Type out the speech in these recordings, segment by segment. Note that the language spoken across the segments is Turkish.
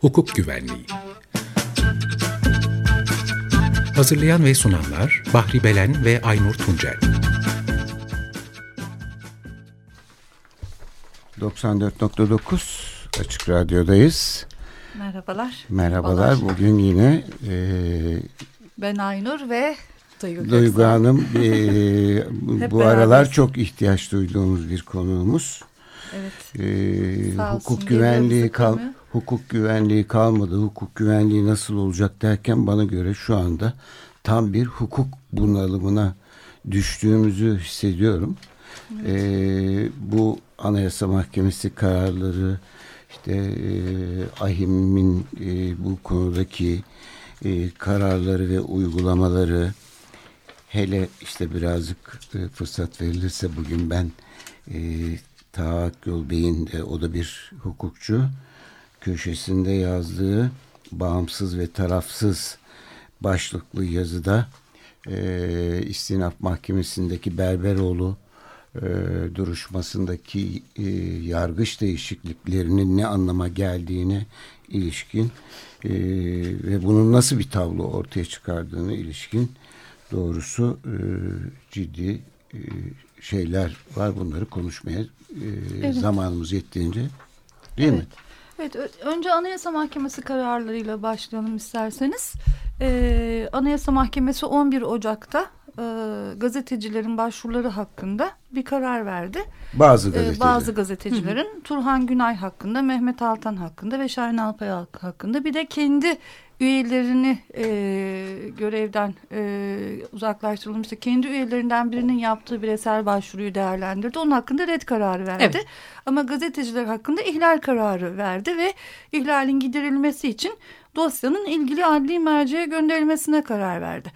Hukuk Güvenliği Hazırlayan ve sunanlar Bahri Belen ve Aynur Tuncel 94.9 Açık Radyo'dayız. Merhabalar. Merhabalar. Bugün yine e, ben Aynur ve Duygu, Duygu Hanım e, bu beraber. aralar çok ihtiyaç duyduğumuz bir konuğumuz. Evet. E, hukuk güvenliği kal hukuk güvenliği kalmadı. Hukuk güvenliği nasıl olacak derken bana göre şu anda tam bir hukuk bunalımına düştüğümüzü hissediyorum. Evet. E, bu Anayasa Mahkemesi kararları işte e, AHİM'in e, bu konudaki e, kararları ve uygulamaları hele işte birazcık e, fırsat verilirse bugün ben e, Taha Akgül Bey'in de o da bir hukukçu köşesinde yazdığı bağımsız ve tarafsız başlıklı yazıda e, İstinaf Mahkemesi'ndeki Berberoğlu e, duruşmasındaki e, yargıç değişikliklerinin ne anlama geldiğine ilişkin e, ve bunun nasıl bir tablo ortaya çıkardığını ilişkin doğrusu e, ciddi e, şeyler var. Bunları konuşmaya e, evet. zamanımız yettiğince değil evet. mi? Evet, önce Anayasa Mahkemesi kararlarıyla başlayalım isterseniz. Ee, Anayasa Mahkemesi 11 Ocak'ta e, gazetecilerin başvuruları hakkında bir karar verdi. Bazı gazeteciler. E, bazı gazetecilerin Hı -hı. Turhan Günay hakkında, Mehmet Altan hakkında ve Şahin Alpay hakkında bir de kendi üyelerini e, görevden e, uzaklaştırılmıştı. Kendi üyelerinden birinin yaptığı bireysel başvuruyu değerlendirdi. Onun hakkında red kararı verdi. Evet. Ama gazeteciler hakkında ihlal kararı verdi ve ihlalin giderilmesi için dosyanın ilgili adli merceğe gönderilmesine karar verdi.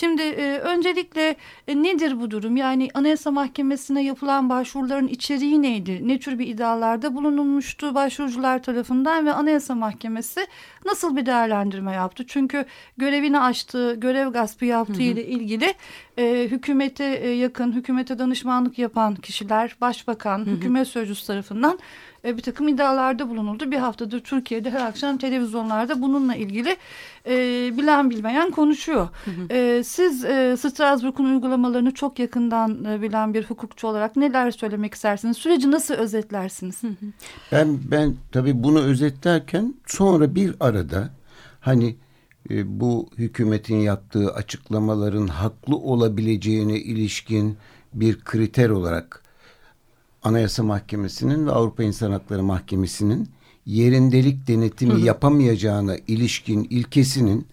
Şimdi e, öncelikle e, nedir bu durum? Yani Anayasa Mahkemesi'ne yapılan başvuruların içeriği neydi? Ne tür bir iddialarda bulunulmuştu başvurucular tarafından ve Anayasa Mahkemesi nasıl bir değerlendirme yaptı? Çünkü görevini açtığı, görev gaspı yaptığı ile ilgili e, hükümete e, yakın, hükümete danışmanlık yapan kişiler, başbakan, hı hı. hükümet sözcüsü tarafından e, bir takım iddialarda bulunuldu. Bir haftadır Türkiye'de her akşam televizyonlarda bununla ilgili e, bilen bilmeyen konuşuyor. Hı hı. E, siz e, Strasbourg'un uygulamalarını çok yakından e, bilen bir hukukçu olarak neler söylemek istersiniz? Süreci nasıl özetlersiniz? Hı hı. Ben ben tabii bunu özetlerken sonra bir arada hani e, bu hükümetin yaptığı açıklamaların haklı olabileceğine ilişkin bir kriter olarak Anayasa Mahkemesi'nin ve Avrupa İnsan Hakları Mahkemesi'nin yerindelik denetimi hı hı. yapamayacağına ilişkin ilkesinin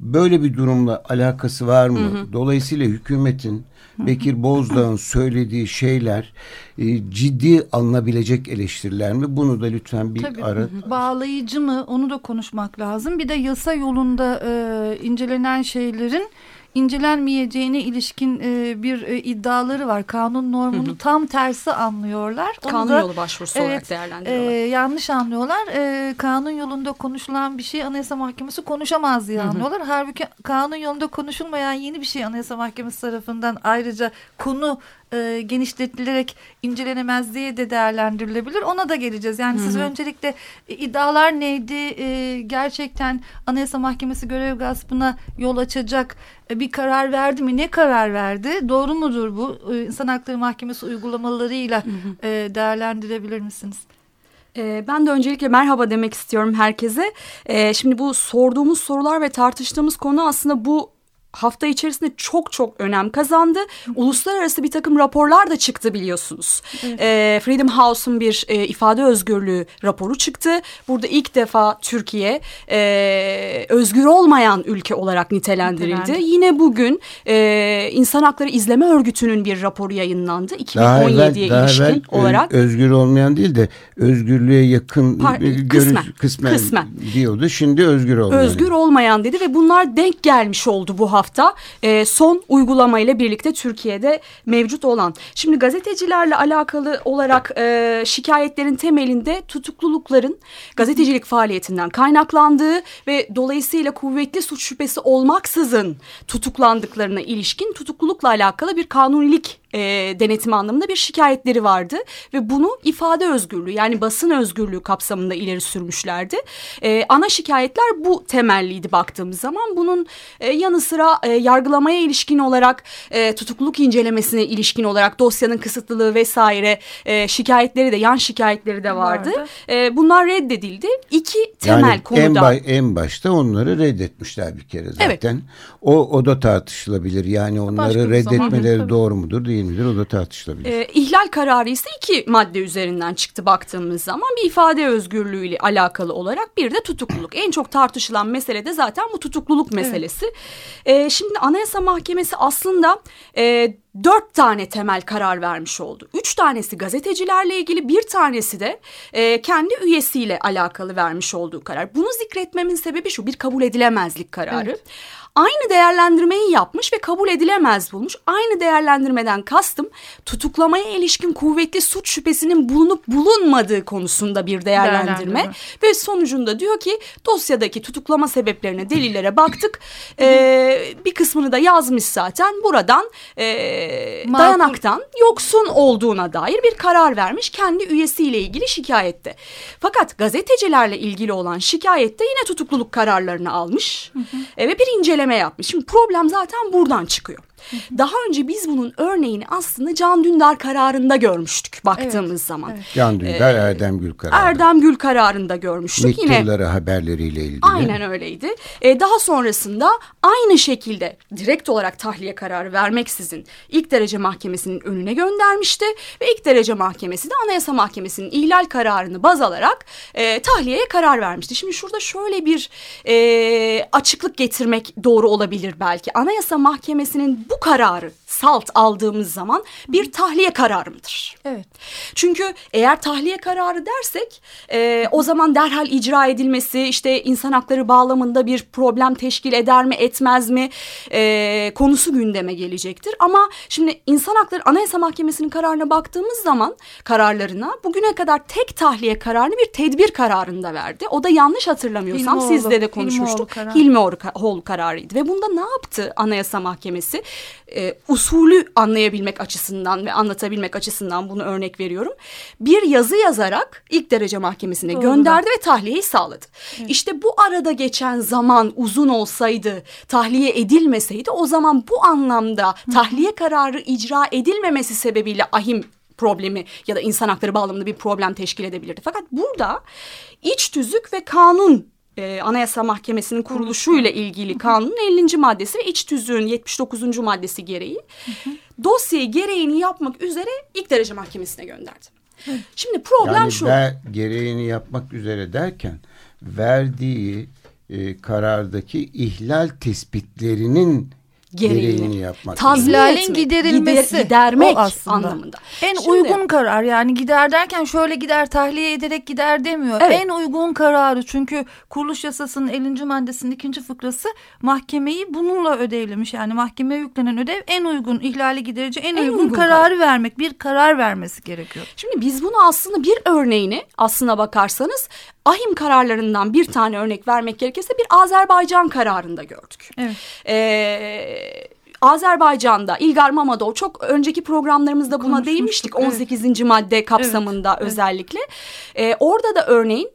böyle bir durumla alakası var mı? Hı hı. Dolayısıyla hükümetin Bekir Bozdağ'ın söylediği şeyler e, ciddi alınabilecek eleştiriler mi? Bunu da lütfen bir Tabii, ara. Bağlayıcı mı? Onu da konuşmak lazım. Bir de yasa yolunda e, incelenen şeylerin incelenmeyeceğine ilişkin e, bir e, iddiaları var. Kanun normunu hı hı. tam tersi anlıyorlar. Onu kanun da, yolu başvurusu evet, olarak değerlendiriyorlar. E, yanlış anlıyorlar. E, kanun yolunda konuşulan bir şey Anayasa Mahkemesi konuşamaz diye hı hı. anlıyorlar. Halbuki kanun yolunda konuşulmayan yeni bir şey Anayasa Mahkemesi tarafından ayrıca konu e, genişletilerek incelenemez diye de değerlendirilebilir. Ona da geleceğiz. Yani Hı -hı. siz öncelikle e, iddialar neydi? E, gerçekten Anayasa Mahkemesi görev gaspına yol açacak e, bir karar verdi mi? Ne karar verdi? Doğru mudur bu? E, İnsan Hakları Mahkemesi uygulamalarıyla Hı -hı. E, değerlendirebilir misiniz? E, ben de öncelikle merhaba demek istiyorum herkese. E, şimdi bu sorduğumuz sorular ve tartıştığımız konu aslında bu hafta içerisinde çok çok önem kazandı. Uluslararası bir takım raporlar da çıktı biliyorsunuz. Evet. E, Freedom House'un bir e, ifade özgürlüğü raporu çıktı. Burada ilk defa Türkiye e, özgür olmayan ülke olarak nitelendirildi. Nitelendir. Yine bugün e, İnsan Hakları İzleme Örgütü'nün bir raporu yayınlandı. 2017'ye ilişkin evvel, olarak. Özgür olmayan değil de özgürlüğe yakın Par kısmen, kısmen, kısmen diyordu. Şimdi özgür olmayan. Özgür olmayan dedi ve bunlar denk gelmiş oldu bu hafta hafta e, son uygulamayla birlikte Türkiye'de mevcut olan. Şimdi gazetecilerle alakalı olarak e, şikayetlerin temelinde tutuklulukların gazetecilik faaliyetinden kaynaklandığı ve dolayısıyla kuvvetli suç şüphesi olmaksızın tutuklandıklarına ilişkin tutuklulukla alakalı bir kanunilik e, denetimi anlamında bir şikayetleri vardı ve bunu ifade özgürlüğü yani basın özgürlüğü kapsamında ileri sürmüşlerdi. E, ana şikayetler bu temelliydi baktığımız zaman. Bunun e, yanı sıra e, yargılamaya ilişkin olarak e, tutukluluk incelemesine ilişkin olarak dosyanın kısıtlılığı vesaire e, şikayetleri de yan şikayetleri de vardı. vardı. E, bunlar reddedildi. İki temel yani konuda. En, ba en başta onları reddetmişler bir kere zaten. Evet. O, o da tartışılabilir. Yani onları reddetmeleri zaman, doğru mudur değil midir o da tartışılabilir. E, ihlal kararı ise iki madde üzerinden çıktı baktığımız zaman bir ifade özgürlüğü ile alakalı olarak bir de tutukluluk. En çok tartışılan mesele de zaten bu tutukluluk meselesi. Evet. E, şimdi Anayasa Mahkemesi aslında e, dört tane temel karar vermiş oldu. Üç tanesi gazetecilerle ilgili bir tanesi de e, kendi üyesiyle alakalı vermiş olduğu karar. Bunu zikretmemin sebebi şu bir kabul edilemezlik kararı. Evet aynı değerlendirmeyi yapmış ve kabul edilemez bulmuş. Aynı değerlendirmeden kastım tutuklamaya ilişkin kuvvetli suç şüphesinin bulunup bulunmadığı konusunda bir değerlendirme. değerlendirme. Ve sonucunda diyor ki dosyadaki tutuklama sebeplerine delillere baktık. ee, bir kısmını da yazmış zaten buradan e, dayanaktan yoksun olduğuna dair bir karar vermiş kendi üyesiyle ilgili şikayette. Fakat gazetecilerle ilgili olan şikayette yine tutukluluk kararlarını almış hı hı. E, ve bir inceleme inceleme yapmış. Şimdi problem zaten buradan çıkıyor. Daha önce biz bunun örneğini aslında Can Dündar kararında görmüştük baktığımız evet, zaman. Evet. Can Dündar, ee, Erdem Gül kararı. Erdem Gül kararında görmüştük. Mektupları haberleriyle ilgili. Aynen öyleydi. Ee, daha sonrasında aynı şekilde direkt olarak tahliye kararı vermeksizin ilk derece mahkemesinin önüne göndermişti. Ve ilk derece mahkemesi de Anayasa Mahkemesi'nin ihlal kararını baz alarak e, tahliyeye karar vermişti. Şimdi şurada şöyle bir e, açıklık getirmek doğru olabilir belki. Anayasa Mahkemesi'nin bu kararı salt aldığımız zaman bir tahliye kararı mıdır? Evet. Çünkü eğer tahliye kararı dersek e, o zaman derhal icra edilmesi işte insan hakları bağlamında bir problem teşkil eder mi etmez mi e, konusu gündeme gelecektir. Ama şimdi insan hakları anayasa mahkemesinin kararına baktığımız zaman kararlarına bugüne kadar tek tahliye kararını bir tedbir kararında verdi. O da yanlış hatırlamıyorsam Hilmi sizle de konuşmuştuk. Hilmi Hilmi kararıydı ve bunda ne yaptı anayasa mahkemesi? E, usulü anlayabilmek açısından ve anlatabilmek açısından bunu örnek veriyorum. Bir yazı yazarak ilk derece mahkemesine Doğru. gönderdi ve tahliyeyi sağladı. Evet. İşte bu arada geçen zaman uzun olsaydı, tahliye edilmeseydi o zaman bu anlamda tahliye kararı icra edilmemesi sebebiyle ahim problemi ya da insan hakları bağlamında bir problem teşkil edebilirdi. Fakat burada iç tüzük ve kanun e, Anayasa Mahkemesi'nin kuruluşuyla ilgili kanunun 50. maddesi ve iç tüzüğün 79. maddesi gereği dosyayı gereğini yapmak üzere ilk derece mahkemesine gönderdi. Şimdi problem yani şu. Ver, gereğini yapmak üzere derken verdiği e, karardaki ihlal tespitlerinin gereğini, gereğini yapmak. Tazlalin giderilmesi gider, gidermek aslında. anlamında. En Şimdi, uygun karar yani gider derken şöyle gider tahliye ederek gider demiyor. Evet. En uygun kararı çünkü kuruluş yasasının 50. maddesinin ikinci fıkrası mahkemeyi bununla ödevlemiş. Yani mahkemeye yüklenen ödev en uygun ihlali giderici en, en uygun, uygun kararı karar. vermek bir karar vermesi gerekiyor. Şimdi biz bunu aslında bir örneğini aslına bakarsanız ahim kararlarından bir tane örnek vermek gerekirse bir Azerbaycan kararında gördük. Evet. Ee, Azerbaycan'da İlgar Mamadov çok önceki programlarımızda buna değinmiştik 18. Evet. madde kapsamında evet, özellikle. Ee, orada da örneğin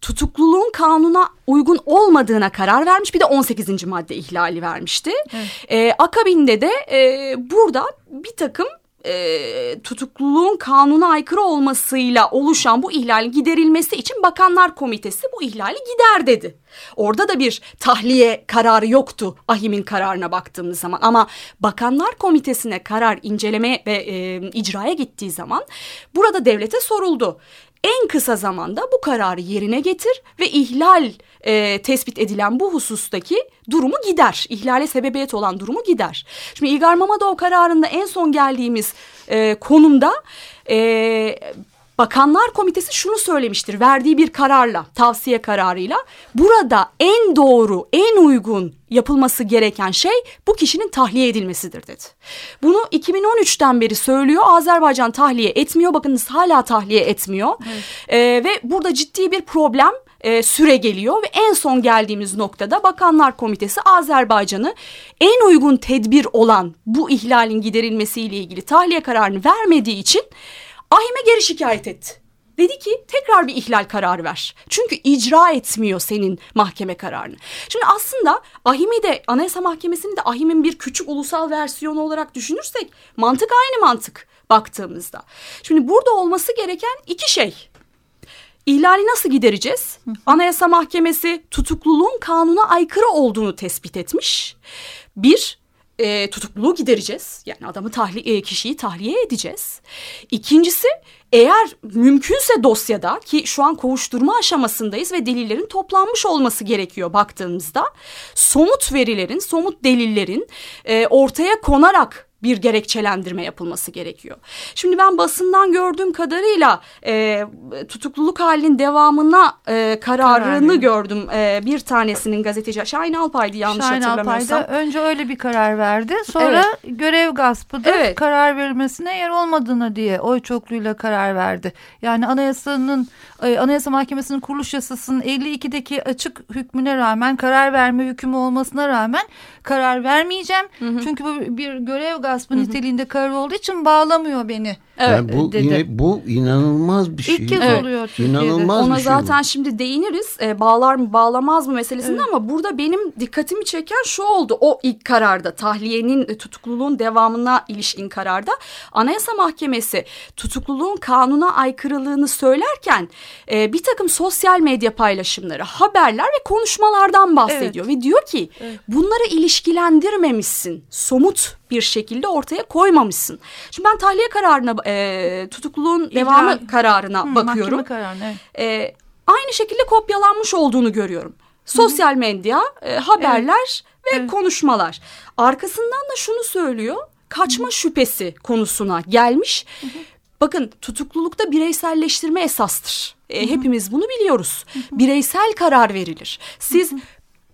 tutukluluğun kanuna uygun olmadığına karar vermiş bir de 18. madde ihlali vermişti. Evet. Ee, akabinde de e, burada bir takım e, tutukluluğun kanuna aykırı olmasıyla oluşan bu ihlalin giderilmesi için Bakanlar Komitesi bu ihlali gider dedi. Orada da bir tahliye kararı yoktu Ahim'in kararına baktığımız zaman ama Bakanlar Komitesi'ne karar inceleme ve e, icraya gittiği zaman burada devlete soruldu en kısa zamanda bu kararı yerine getir ve ihlal e, tespit edilen bu husustaki durumu gider. İhlale sebebiyet olan durumu gider. Şimdi İlgar Mamadov kararında en son geldiğimiz e, konumda e, Bakanlar Komitesi şunu söylemiştir verdiği bir kararla, tavsiye kararıyla. Burada en doğru, en uygun yapılması gereken şey bu kişinin tahliye edilmesidir dedi. Bunu 2013'ten beri söylüyor. Azerbaycan tahliye etmiyor. Bakınız hala tahliye etmiyor. Evet. Ee, ve burada ciddi bir problem e, süre geliyor ve en son geldiğimiz noktada Bakanlar Komitesi Azerbaycan'ı en uygun tedbir olan bu ihlalin giderilmesiyle ilgili tahliye kararını vermediği için Ahim'e geri şikayet etti. Dedi ki tekrar bir ihlal kararı ver. Çünkü icra etmiyor senin mahkeme kararını. Şimdi aslında Ahim'i de Anayasa Mahkemesi'ni de Ahim'in bir küçük ulusal versiyonu olarak düşünürsek mantık aynı mantık baktığımızda. Şimdi burada olması gereken iki şey. İhlali nasıl gidereceğiz? Anayasa Mahkemesi tutukluluğun kanuna aykırı olduğunu tespit etmiş. Bir, e, tutukluluğu gidereceğiz. Yani adamı tahliye, e, kişiyi tahliye edeceğiz. İkincisi eğer mümkünse dosyada ki şu an kovuşturma aşamasındayız ve delillerin toplanmış olması gerekiyor baktığımızda somut verilerin, somut delillerin e, ortaya konarak bir gerekçelendirme yapılması gerekiyor. Şimdi ben basından gördüğüm kadarıyla e, tutukluluk halinin devamına e, kararını Karar gördüm. E, bir tanesinin gazeteci Şahin Alpay'dı yanlış Şahin hatırlamıyorsam. Alpay'da önce öyle bir karar verdi. Sonra evet. görev gaspıdır evet. karar verilmesine yer olmadığını diye oy çokluğuyla karar verdi. Yani anayasanın Anayasa Mahkemesi'nin kuruluş yasasının 52'deki açık hükmüne rağmen karar verme hükmü olmasına rağmen karar vermeyeceğim. Hı hı. Çünkü bu bir görev gaspı Hı-hı. niteliğinde karar olduğu için bağlamıyor beni. Evet yani bu dedi. Yine, bu inanılmaz bir şey. İlk kez evet. oluyor Türkiye'de. İnanılmaz Ona bir şey zaten bu. şimdi değiniriz. E, bağlar mı bağlamaz mı meselesinde evet. ama burada benim dikkatimi çeken şu oldu. O ilk kararda tahliyenin e, tutukluluğun devamına ilişkin kararda Anayasa Mahkemesi tutukluluğun kanuna aykırılığını söylerken e, bir takım sosyal medya paylaşımları, haberler ve konuşmalardan bahsediyor evet. ve diyor ki evet. bunları ilişkilendirmemişsin. Somut bir şekilde ortaya koymamışsın. Şimdi ben tahliye kararına e, tutukluluğun İhlal. devamı kararına Hı, bakıyorum. Mahkeme kararına. Evet. E, aynı şekilde kopyalanmış olduğunu görüyorum. Sosyal medya, e, haberler evet. ve evet. konuşmalar. Arkasından da şunu söylüyor. Kaçma Hı. şüphesi konusuna gelmiş. Hı. Bakın tutuklulukta bireyselleştirme esastır. E, hepimiz bunu biliyoruz. Bireysel karar verilir. Siz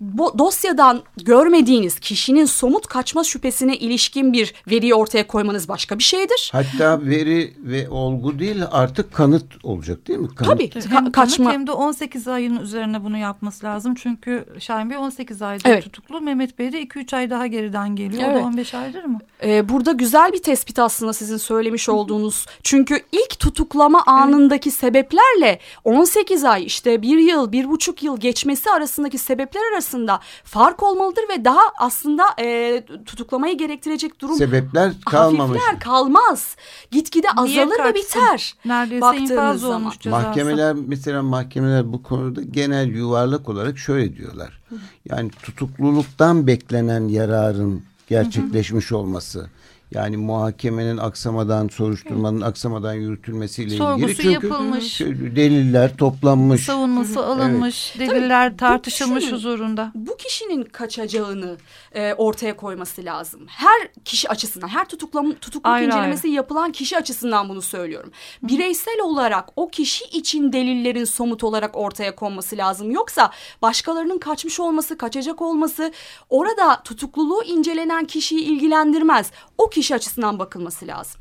bu dosyadan görmediğiniz kişinin somut kaçma şüphesine ilişkin bir veriyi ortaya koymanız başka bir şeydir. Hatta veri ve olgu değil artık kanıt olacak değil mi? Kanıt. Tabii. Hem kaçma. kanıt hem de 18 ayın üzerine bunu yapması lazım. Çünkü Şahin Bey 18 aydır evet. tutuklu. Mehmet Bey de 2-3 ay daha geriden geliyor. Evet. O da 15 aydır mı? Ee, burada güzel bir tespit aslında sizin söylemiş olduğunuz. Çünkü ilk tutuklama anındaki evet. sebeplerle 18 ay işte bir yıl, bir buçuk yıl geçmesi arasındaki sebepler arasında arasında fark olmalıdır ve daha aslında e, tutuklamayı gerektirecek durum sebepler kalmamış. Hafifler kalmaz. Gitgide azalır ve biter. Neredeyse infaz olmuş Mahkemeler mesela mahkemeler bu konuda genel yuvarlak olarak şöyle diyorlar. Yani tutukluluktan beklenen yararın gerçekleşmiş olması yani muhakemenin aksamadan, soruşturmanın aksamadan yürütülmesiyle Sorgusu ilgili. Çünkü yapılmış. deliller toplanmış. Savunması alınmış, evet. deliller Tabii, tartışılmış kişinin, huzurunda. Bu kişinin kaçacağını e, ortaya koyması lazım. Her kişi açısından, her tutuklama, tutukluk ayrı incelemesi ayrı. yapılan kişi açısından bunu söylüyorum. Bireysel olarak o kişi için delillerin somut olarak ortaya konması lazım. Yoksa başkalarının kaçmış olması, kaçacak olması orada tutukluluğu incelenen kişiyi ilgilendirmez. O kişi açısından bakılması lazım.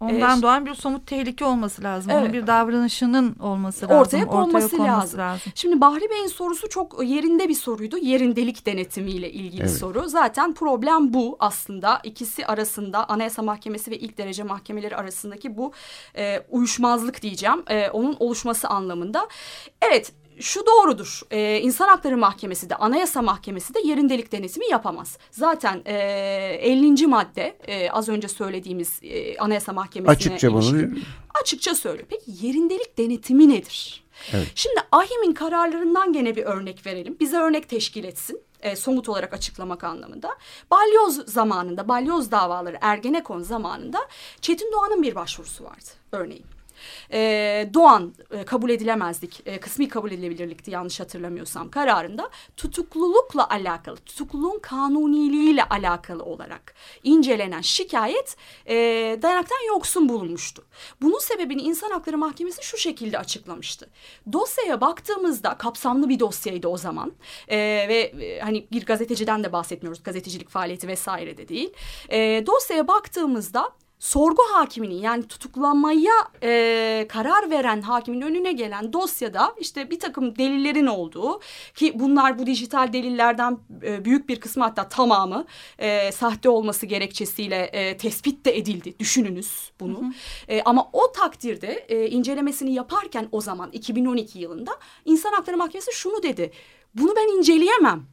Ondan ee, doğan bir somut tehlike olması lazım. Evet. Onun bir davranışının olması lazım. Ortaya konması, ortaya konması lazım. lazım. Şimdi Bahri Bey'in sorusu çok yerinde bir soruydu. Yerindelik denetimiyle ilgili evet. soru. Zaten problem bu aslında. ikisi arasında Anayasa Mahkemesi ve ilk derece mahkemeleri arasındaki bu e, uyuşmazlık diyeceğim. E, onun oluşması anlamında. Evet şu doğrudur. Ee, İnsan Hakları Mahkemesi de Anayasa Mahkemesi de yerindelik denetimi yapamaz. Zaten e, 50. madde e, az önce söylediğimiz e, Anayasa Mahkemesi'ne açıkça bunu açıkça söylüyor. Peki yerindelik denetimi nedir? Evet. Şimdi AHİM'in kararlarından gene bir örnek verelim. Bize örnek teşkil etsin. E, somut olarak açıklamak anlamında. Balyoz zamanında, balyoz davaları Ergenekon zamanında Çetin Doğan'ın bir başvurusu vardı örneğin. E, Doğan e, kabul edilemezdik, e, kısmi kabul edilebilirlikti yanlış hatırlamıyorsam kararında tutuklulukla alakalı, tutukluluğun kanuniliğiyle alakalı olarak incelenen şikayet e, dayanaktan yoksun bulunmuştu. Bunun sebebini İnsan Hakları Mahkemesi şu şekilde açıklamıştı. Dosyaya baktığımızda kapsamlı bir dosyaydı o zaman e, ve e, hani bir gazeteciden de bahsetmiyoruz gazetecilik faaliyeti vesaire de değil. E, dosyaya baktığımızda sorgu hakiminin yani tutuklanmaya e, karar veren hakimin önüne gelen dosyada işte bir takım delillerin olduğu ki bunlar bu dijital delillerden e, büyük bir kısmı hatta tamamı e, sahte olması gerekçesiyle e, tespit de edildi. Düşününüz bunu. Hı hı. E, ama o takdirde e, incelemesini yaparken o zaman 2012 yılında İnsan Hakları Mahkemesi şunu dedi. Bunu ben inceleyemem.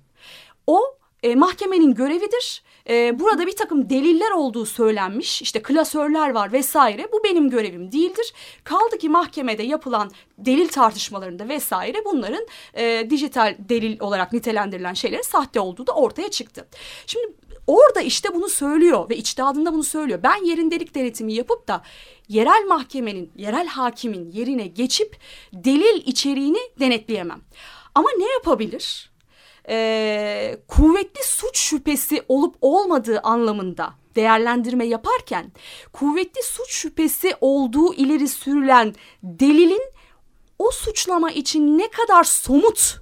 O e, mahkemenin görevidir e, burada bir takım deliller olduğu söylenmiş işte klasörler var vesaire bu benim görevim değildir. Kaldı ki mahkemede yapılan delil tartışmalarında vesaire bunların e, dijital delil olarak nitelendirilen şeylerin sahte olduğu da ortaya çıktı. Şimdi orada işte bunu söylüyor ve içtihadında bunu söylüyor. Ben yerindelik denetimi yapıp da yerel mahkemenin, yerel hakimin yerine geçip delil içeriğini denetleyemem. Ama ne yapabilir? E, kuvvetli suç şüphesi olup olmadığı anlamında değerlendirme yaparken kuvvetli suç şüphesi olduğu ileri sürülen delilin o suçlama için ne kadar somut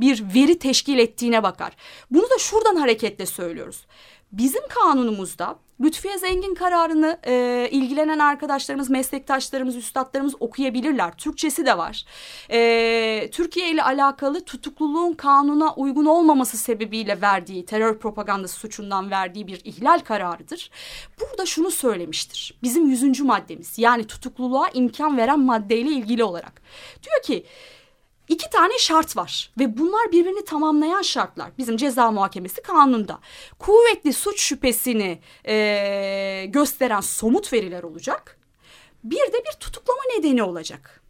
bir veri teşkil ettiğine bakar. Bunu da şuradan hareketle söylüyoruz. Bizim kanunumuzda Lütfiye Zengin kararını e, ilgilenen arkadaşlarımız, meslektaşlarımız, üstadlarımız okuyabilirler. Türkçesi de var. E, Türkiye ile alakalı tutukluluğun kanuna uygun olmaması sebebiyle verdiği terör propagandası suçundan verdiği bir ihlal kararıdır. Burada şunu söylemiştir. Bizim yüzüncü maddemiz yani tutukluluğa imkan veren maddeyle ilgili olarak. Diyor ki İki tane şart var ve bunlar birbirini tamamlayan şartlar. Bizim ceza muhakemesi kanunda. Kuvvetli suç şüphesini e, gösteren somut veriler olacak. Bir de bir tutuklama nedeni olacak.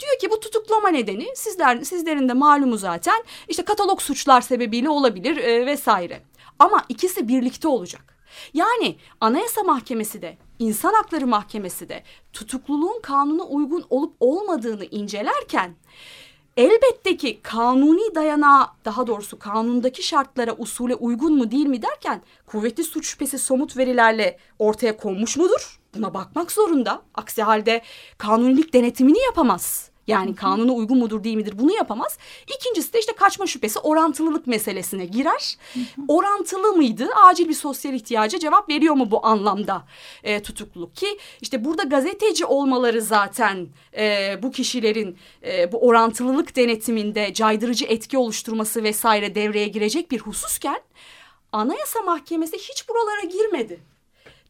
Diyor ki bu tutuklama nedeni sizler sizlerin de malumu zaten işte katalog suçlar sebebiyle olabilir e, vesaire. Ama ikisi birlikte olacak. Yani Anayasa Mahkemesi de İnsan Hakları Mahkemesi de tutukluluğun kanuna uygun olup olmadığını incelerken Elbette ki kanuni dayanağı daha doğrusu kanundaki şartlara usule uygun mu değil mi derken kuvvetli suç şüphesi somut verilerle ortaya konmuş mudur? Buna bakmak zorunda. Aksi halde kanunilik denetimini yapamaz. Yani kanuna uygun mudur değil midir bunu yapamaz. İkincisi de işte kaçma şüphesi orantılılık meselesine girer. Orantılı mıydı? Acil bir sosyal ihtiyaca cevap veriyor mu bu anlamda e, tutukluluk? Ki işte burada gazeteci olmaları zaten e, bu kişilerin e, bu orantılılık denetiminde caydırıcı etki oluşturması vesaire devreye girecek bir hususken Anayasa Mahkemesi hiç buralara girmedi.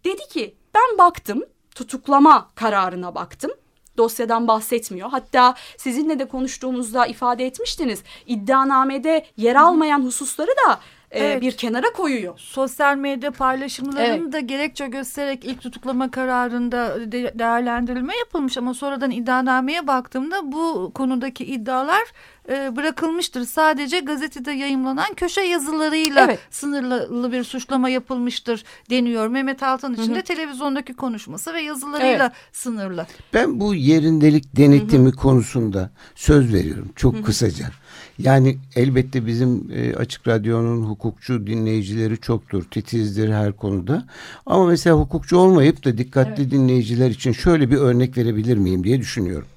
Dedi ki ben baktım tutuklama kararına baktım dosyadan bahsetmiyor. Hatta sizinle de konuştuğumuzda ifade etmiştiniz. İddianamede yer almayan hususları da e, evet. bir kenara koyuyor. Sosyal medya paylaşımlarını evet. da gerekçe göstererek ilk tutuklama kararında de değerlendirilme yapılmış ama sonradan iddianameye baktığımda bu konudaki iddialar e, bırakılmıştır. Sadece gazetede yayımlanan köşe yazılarıyla evet. sınırlı bir suçlama yapılmıştır deniyor. Mehmet Altan için de televizyondaki konuşması ve yazılarıyla evet. sınırlı. Ben bu yerindelik denetimi Hı -hı. konusunda söz veriyorum çok Hı -hı. kısaca. Yani elbette bizim e, Açık Radyo'nun hukukçu dinleyicileri çoktur, titizdir her konuda. Ama mesela hukukçu olmayıp da dikkatli evet. dinleyiciler için şöyle bir örnek verebilir miyim diye düşünüyorum.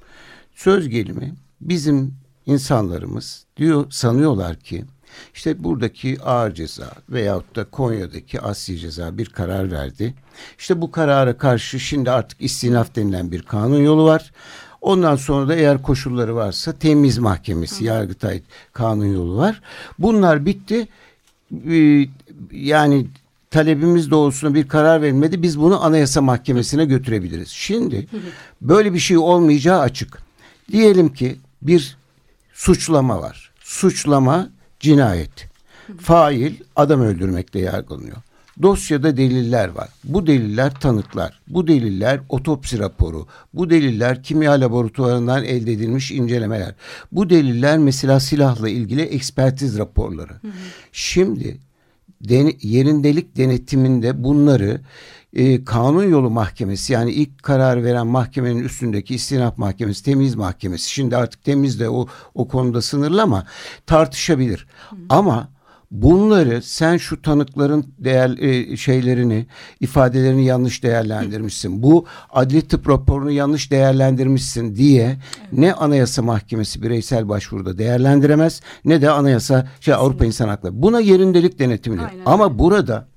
Söz gelimi bizim insanlarımız diyor sanıyorlar ki işte buradaki ağır ceza veyahut da Konya'daki asli ceza bir karar verdi. İşte bu karara karşı şimdi artık istinaf denilen bir kanun yolu var. Ondan sonra da eğer koşulları varsa temiz mahkemesi, Hı. yargıtay kanun yolu var. Bunlar bitti. Ee, yani talebimiz doğrultusunda bir karar verilmedi. Biz bunu Anayasa Mahkemesi'ne götürebiliriz. Şimdi böyle bir şey olmayacağı açık. Diyelim ki bir suçlama var. Suçlama cinayet. Fail adam öldürmekle yargılanıyor. Dosyada deliller var. Bu deliller tanıklar. Bu deliller otopsi raporu. Bu deliller kimya laboratuvarından elde edilmiş incelemeler. Bu deliller mesela silahla ilgili ekspertiz raporları. Hı hı. Şimdi den, yerindelik denetiminde bunları e, kanun yolu mahkemesi yani ilk karar veren mahkemenin üstündeki istinaf mahkemesi, temiz mahkemesi. Şimdi artık temiz de o, o konuda sınırlı ama tartışabilir. Hı. Ama Bunları sen şu tanıkların değer e, şeylerini, ifadelerini yanlış değerlendirmişsin. Bu adli tıp raporunu yanlış değerlendirmişsin diye evet. ne Anayasa Mahkemesi bireysel başvuruda değerlendiremez ne de Anayasa şey Avrupa İnsan Hakları. Buna yerindelik denetimi. Ama burada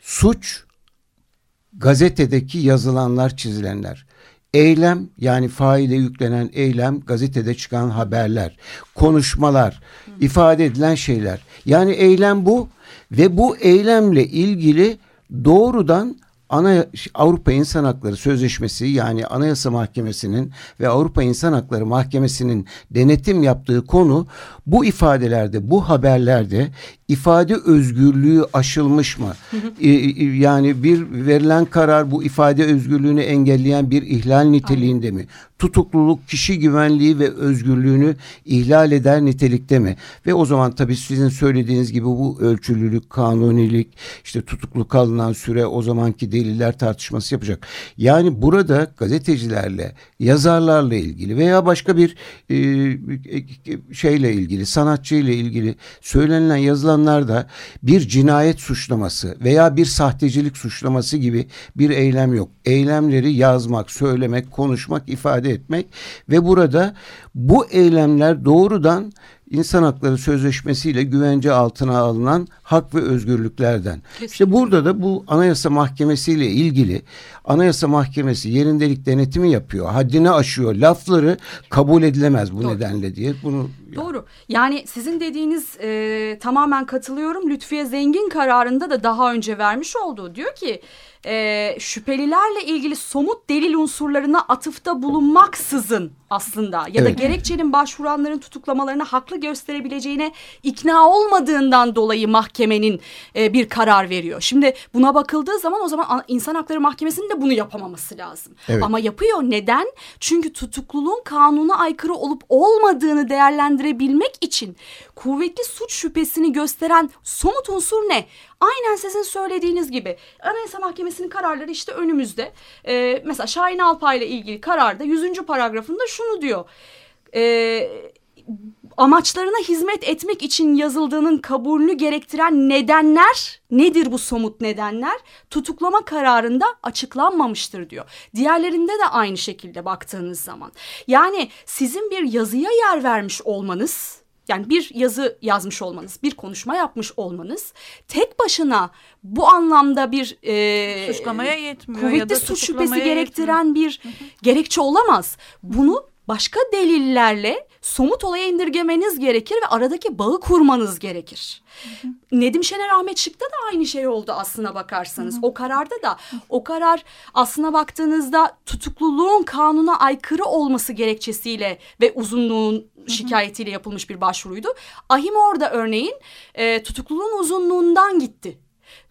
suç gazetedeki yazılanlar, çizilenler. Eylem yani faile yüklenen eylem, gazetede çıkan haberler, konuşmalar, ifade edilen şeyler. Yani eylem bu ve bu eylemle ilgili doğrudan Ana Avrupa İnsan Hakları Sözleşmesi yani Anayasa Mahkemesi'nin ve Avrupa İnsan Hakları Mahkemesi'nin denetim yaptığı konu bu ifadelerde, bu haberlerde ifade özgürlüğü aşılmış mı? yani bir verilen karar bu ifade özgürlüğünü engelleyen bir ihlal niteliğinde mi? Tutukluluk kişi güvenliği ve özgürlüğünü ihlal eder nitelikte mi? Ve o zaman tabii sizin söylediğiniz gibi bu ölçülülük, kanunilik, işte tutuklu kalınan süre o zamanki deliller tartışması yapacak. Yani burada gazetecilerle, yazarlarla ilgili veya başka bir e, şeyle ilgili, sanatçıyla ilgili söylenilen yazılan alanlarda bir cinayet suçlaması veya bir sahtecilik suçlaması gibi bir eylem yok. Eylemleri yazmak, söylemek, konuşmak, ifade etmek ve burada bu eylemler doğrudan İnsan Hakları Sözleşmesi ile güvence altına alınan hak ve özgürlüklerden. Kesinlikle. İşte burada da bu Anayasa Mahkemesi ile ilgili Anayasa Mahkemesi yerindelik denetimi yapıyor. Haddini aşıyor. Lafları kabul edilemez bu Doğru. nedenle diye bunu Doğru. Yani sizin dediğiniz e, tamamen katılıyorum. Lütfiye Zengin kararında da daha önce vermiş olduğu diyor ki e, şüphelilerle ilgili somut delil unsurlarına atıfta bulunmaksızın aslında ya da evet. gerekçenin başvuranların tutuklamalarını haklı gösterebileceğine ikna olmadığından dolayı mahkemenin e, bir karar veriyor. Şimdi buna bakıldığı zaman o zaman insan hakları mahkemesinin de bunu yapamaması lazım. Evet. Ama yapıyor. Neden? Çünkü tutukluluğun kanuna aykırı olup olmadığını değerlendirebilmek için kuvvetli suç şüphesini gösteren somut unsur ne? Aynen sizin söylediğiniz gibi Anayasa Mahkemesi'nin kararları işte önümüzde. Ee, mesela Şahin Alpay ile ilgili kararda 100. paragrafında şunu diyor. Ee, amaçlarına hizmet etmek için yazıldığının kabulünü gerektiren nedenler nedir bu somut nedenler? Tutuklama kararında açıklanmamıştır diyor. Diğerlerinde de aynı şekilde baktığınız zaman. Yani sizin bir yazıya yer vermiş olmanız yani bir yazı yazmış olmanız, bir konuşma yapmış olmanız tek başına bu anlamda bir e, suçlamaya yetmiyor kuvvetli ya da suç şüphesi gerektiren bir gerekçe olamaz. Bunu başka delillerle somut olaya indirgemeniz gerekir ve aradaki bağı kurmanız gerekir. Hı hı. Nedim Şener Ahmet Şık'ta da aynı şey oldu aslına bakarsanız. Hı hı. O kararda da o karar aslına baktığınızda tutukluluğun kanuna aykırı olması gerekçesiyle ve uzunluğun şikayetiyle yapılmış bir başvuruydu. Ahim orada örneğin e, tutukluluğun uzunluğundan gitti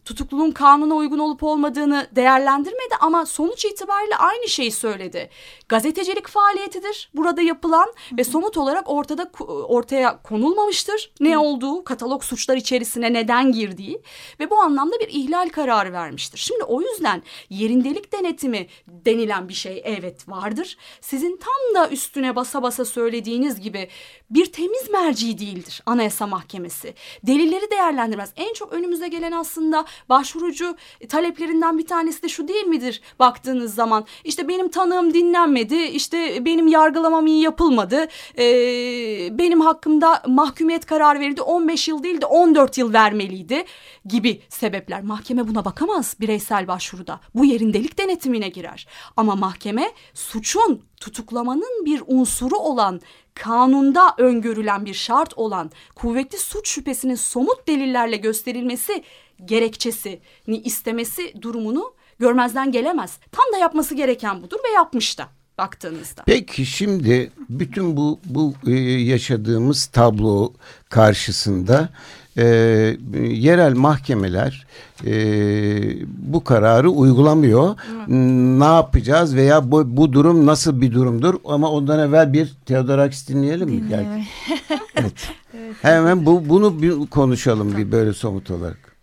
tutukluluğun kanuna uygun olup olmadığını değerlendirmedi ama sonuç itibariyle aynı şeyi söyledi. Gazetecilik faaliyetidir burada yapılan ve somut olarak ortada ortaya konulmamıştır. Ne olduğu, katalog suçlar içerisine neden girdiği ve bu anlamda bir ihlal kararı vermiştir. Şimdi o yüzden yerindelik denetimi denilen bir şey evet vardır. Sizin tam da üstüne basa basa söylediğiniz gibi bir temiz merci değildir Anayasa Mahkemesi. Delilleri değerlendirmez. En çok önümüze gelen aslında başvurucu taleplerinden bir tanesi de şu değil midir baktığınız zaman? İşte benim tanığım dinlenmedi, işte benim yargılamam iyi yapılmadı, ee, benim hakkımda mahkumiyet kararı verildi 15 yıl değil de 14 yıl vermeliydi gibi sebepler. Mahkeme buna bakamaz bireysel başvuruda. Bu yerindelik denetimine girer. Ama mahkeme suçun tutuklamanın bir unsuru olan kanunda öngörülen bir şart olan kuvvetli suç şüphesinin somut delillerle gösterilmesi gerekçesini istemesi durumunu görmezden gelemez. Tam da yapması gereken budur ve yapmış da baktığınızda. Peki şimdi bütün bu bu e, yaşadığımız tablo karşısında e, yerel mahkemeler e, bu kararı uygulamıyor. Hı. Ne yapacağız veya bu, bu durum nasıl bir durumdur? Ama ondan evvel bir Theodorakis dinleyelim mi? Dinleyelim. evet. evet. Hemen bu bunu bir konuşalım bir böyle somut olarak.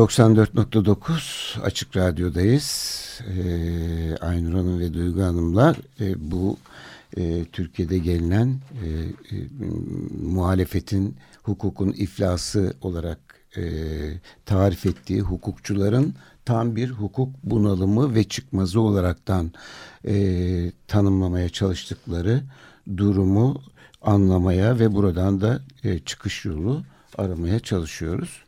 94.9 Açık Radyo'dayız. Ee, Aynur Hanım ve Duygu Hanım'la e, bu e, Türkiye'de gelinen e, e, muhalefetin hukukun iflası olarak e, tarif ettiği hukukçuların tam bir hukuk bunalımı ve çıkmazı olaraktan e, tanımlamaya çalıştıkları durumu anlamaya ve buradan da e, çıkış yolu aramaya çalışıyoruz.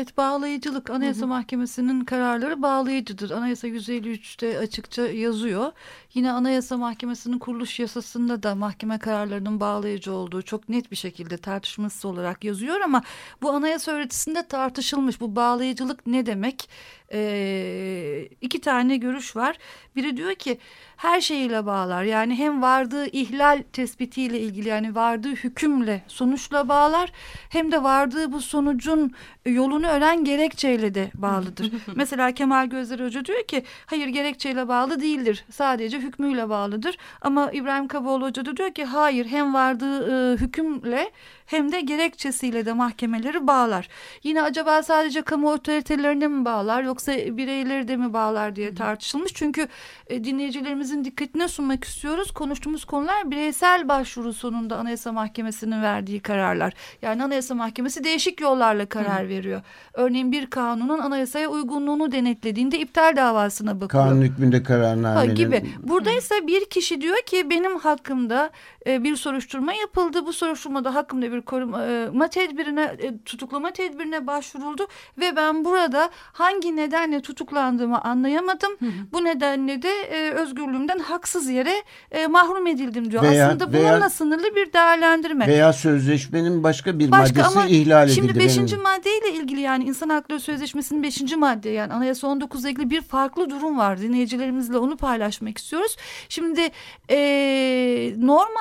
Evet bağlayıcılık Anayasa hı hı. Mahkemesi'nin kararları bağlayıcıdır. Anayasa 153'te açıkça yazıyor. Yine Anayasa Mahkemesi'nin kuruluş yasasında da mahkeme kararlarının bağlayıcı olduğu çok net bir şekilde tartışması olarak yazıyor ama bu anayasa öğretisinde tartışılmış. Bu bağlayıcılık ne demek? Ee, iki tane görüş var. Biri diyor ki her şeyiyle bağlar. Yani hem vardığı ihlal tespitiyle ilgili yani vardığı hükümle sonuçla bağlar hem de vardığı bu sonucun yolunu öğren gerekçeyle de bağlıdır. Mesela Kemal Gözler Hoca diyor ki hayır gerekçeyle bağlı değildir. Sadece hükmüyle bağlıdır. Ama İbrahim Kaboğlu Hoca da diyor ki hayır hem vardığı e, hükümle hem de gerekçesiyle de mahkemeleri bağlar. Yine acaba sadece kamu otoritelerine mi bağlar yoksa bireyleri de mi bağlar diye tartışılmış. Çünkü e, dinleyicilerimizin dikkatine sunmak istiyoruz. Konuştuğumuz konular bireysel başvuru sonunda Anayasa Mahkemesi'nin verdiği kararlar. Yani Anayasa Mahkemesi değişik yollarla karar veriyor. Örneğin bir kanunun anayasaya uygunluğunu denetlediğinde iptal davasına bakıyor. Kanun hükmünde kararnamenin. gibi. Burada ise bir kişi diyor ki benim hakkımda e, bir soruşturma yapıldı. Bu soruşturmada hakkımda bir koruma tedbirine, e, tutuklama tedbirine başvuruldu ve ben burada hangi nedenle tutuklandığımı anlayamadım. Hı hı. Bu nedenle de e, özgürlüğümden haksız yere e, mahrum edildim diyor. Veya, Aslında bununla veya, sınırlı bir değerlendirme. Veya sözleşmenin başka bir başka, maddesi ama ihlal edildi. Şimdi beşinci benim. maddeyle ilgili yani insan hakları sözleşmesinin beşinci madde yani anayasa 19'la ilgili bir farklı durum var. Dinleyicilerimizle onu paylaşmak istiyoruz. Şimdi e,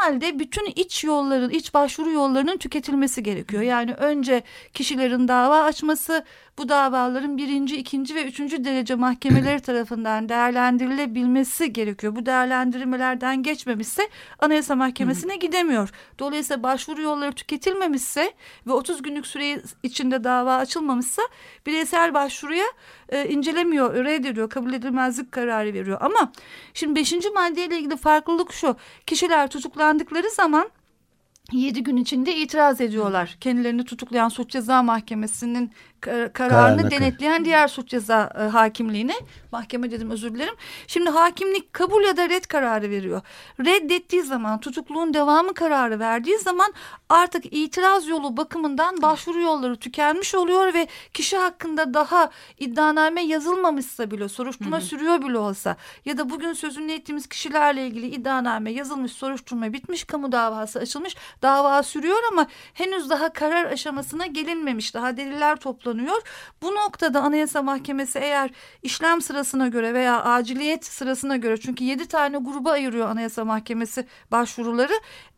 normalde bütün iç yolların, iç başvuru yollarının tüketilmesi gerekiyor. Yani önce kişilerin dava açması, bu davaların birinci, ikinci ve üçüncü derece mahkemeleri tarafından değerlendirilebilmesi gerekiyor. Bu değerlendirmelerden geçmemişse Anayasa Mahkemesi'ne gidemiyor. Dolayısıyla başvuru yolları tüketilmemişse ve 30 günlük süre içinde dava açılmamışsa bireysel başvuruya e, incelemiyor, reddediyor, kabul edilmezlik kararı veriyor. Ama şimdi beşinci maddeyle ilgili farklılık şu. Kişiler tutuklandıkları zaman 7 gün içinde itiraz ediyorlar. Kendilerini tutuklayan suç ceza mahkemesinin kararını Kararına. denetleyen diğer suç ceza e, hakimliğine mahkeme dedim özür dilerim. Şimdi hakimlik kabul ya da red kararı veriyor. Reddettiği zaman tutukluğun devamı kararı verdiği zaman artık itiraz yolu bakımından başvuru yolları tükenmiş oluyor ve kişi hakkında daha iddianame yazılmamışsa bile soruşturma hı hı. sürüyor bile olsa ya da bugün sözünü ettiğimiz kişilerle ilgili iddianame yazılmış soruşturma bitmiş kamu davası açılmış dava sürüyor ama henüz daha karar aşamasına gelinmemiş daha deliller toplanıyor. Bu noktada Anayasa Mahkemesi eğer işlem sırasına göre veya aciliyet sırasına göre çünkü yedi tane gruba ayırıyor Anayasa Mahkemesi başvuruları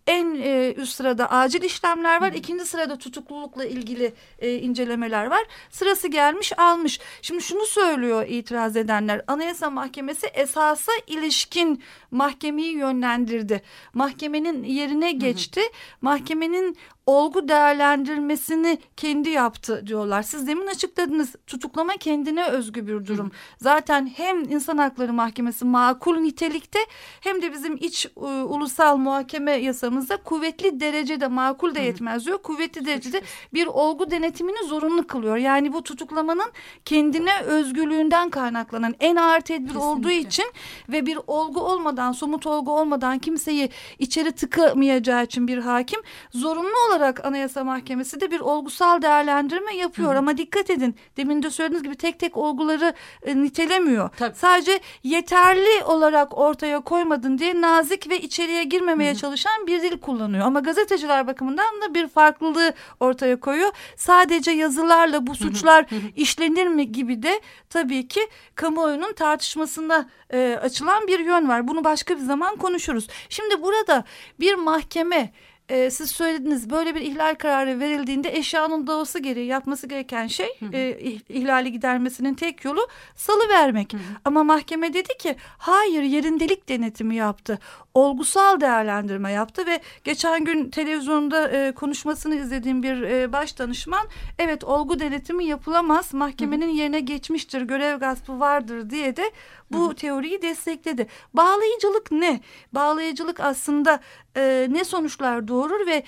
en e, üst sırada acil işlemler var. ikinci sırada tutuklulukla ilgili e, incelemeler var. Sırası gelmiş almış. Şimdi şunu söylüyor itiraz edenler. Anayasa Mahkemesi esasa ilişkin mahkemeyi yönlendirdi. Mahkemenin yerine geçti. Mahkemenin olgu değerlendirmesini kendi yaptı diyorlar. Siz demin açıkladınız tutuklama kendine özgü bir durum. Hı. Zaten hem İnsan Hakları Mahkemesi makul nitelikte hem de bizim iç e, ulusal muhakeme yasamızda kuvvetli derecede makul de yetmez diyor. Kuvvetli derecede bir olgu denetimini zorunlu kılıyor. Yani bu tutuklamanın kendine özgürlüğünden kaynaklanan en ağır tedbir Kesinlikle. olduğu için ve bir olgu olmadan somut olgu olmadan kimseyi içeri tıkamayacağı için bir hakim zorunlu olarak Anayasa Mahkemesi de bir olgusal değerlendirme yapıyor. Hı. Ama dikkat edin demin de söylediğiniz gibi tek tek olguları e, nitelemiyor. Tabii. Sadece yeterli olarak ortaya koymadın diye nazik ve içeriye girmemeye Hı. çalışan bir dil kullanıyor. Ama gazeteciler bakımından da bir farklılığı ortaya koyuyor. Sadece yazılarla bu suçlar Hı. işlenir mi gibi de tabii ki kamuoyunun tartışmasına e, açılan bir yön var. Bunu başka bir zaman konuşuruz. Şimdi burada bir mahkeme e, siz söylediniz böyle bir ihlal kararı verildiğinde eşyanın doğası gereği yapması gereken şey hı hı. E, ihlali gidermesinin tek yolu salı vermek. Ama mahkeme dedi ki hayır yerindelik denetimi yaptı. Olgusal değerlendirme yaptı ve geçen gün televizyonda e, konuşmasını izlediğim bir e, baş danışman evet olgu denetimi yapılamaz mahkemenin hı yerine geçmiştir görev gaspı vardır diye de bu hı. teoriyi destekledi. Bağlayıcılık ne? Bağlayıcılık aslında e, ne sonuçlar doğurur ve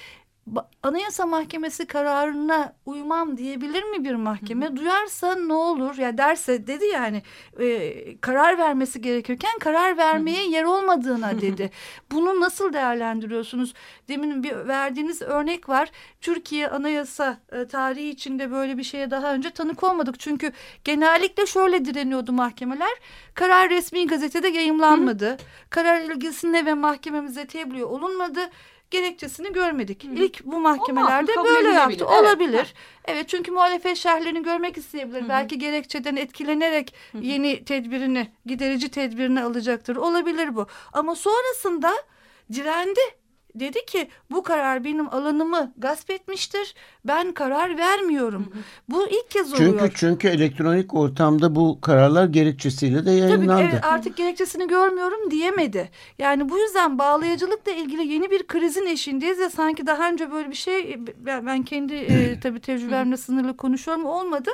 Anayasa Mahkemesi kararına uymam diyebilir mi bir mahkeme? Hı. Duyarsa ne olur? Ya derse dedi yani e, karar vermesi gerekirken karar vermeye Hı. yer olmadığına dedi. Bunu nasıl değerlendiriyorsunuz? Demin bir verdiğiniz örnek var. Türkiye Anayasa e, tarihi içinde böyle bir şeye daha önce tanık olmadık. Çünkü genellikle şöyle direniyordu mahkemeler. Karar resmi gazetede yayımlanmadı. Hı. Karar ilgisine ve mahkememize tebliğ olunmadı gerekçesini görmedik. Hı. İlk bu mahkemelerde böyle yaptı. Evet. Olabilir. Evet çünkü muhalefet şerhlerini görmek isteyebilir. Hı. Belki gerekçeden etkilenerek Hı. yeni tedbirini, giderici tedbirini alacaktır. Olabilir bu. Ama sonrasında direndi dedi ki bu karar benim alanımı gasp etmiştir. Ben karar vermiyorum. Hı hı. Bu ilk kez oluyor. Çünkü çünkü elektronik ortamda bu kararlar gerekçesiyle de yayınlandı. Tabii evet, artık gerekçesini görmüyorum diyemedi. Yani bu yüzden bağlayıcılıkla ilgili yeni bir krizin eşindeyiz ve sanki daha önce böyle bir şey ben kendi e, tabii tecrübemle sınırlı konuşuyorum olmadı.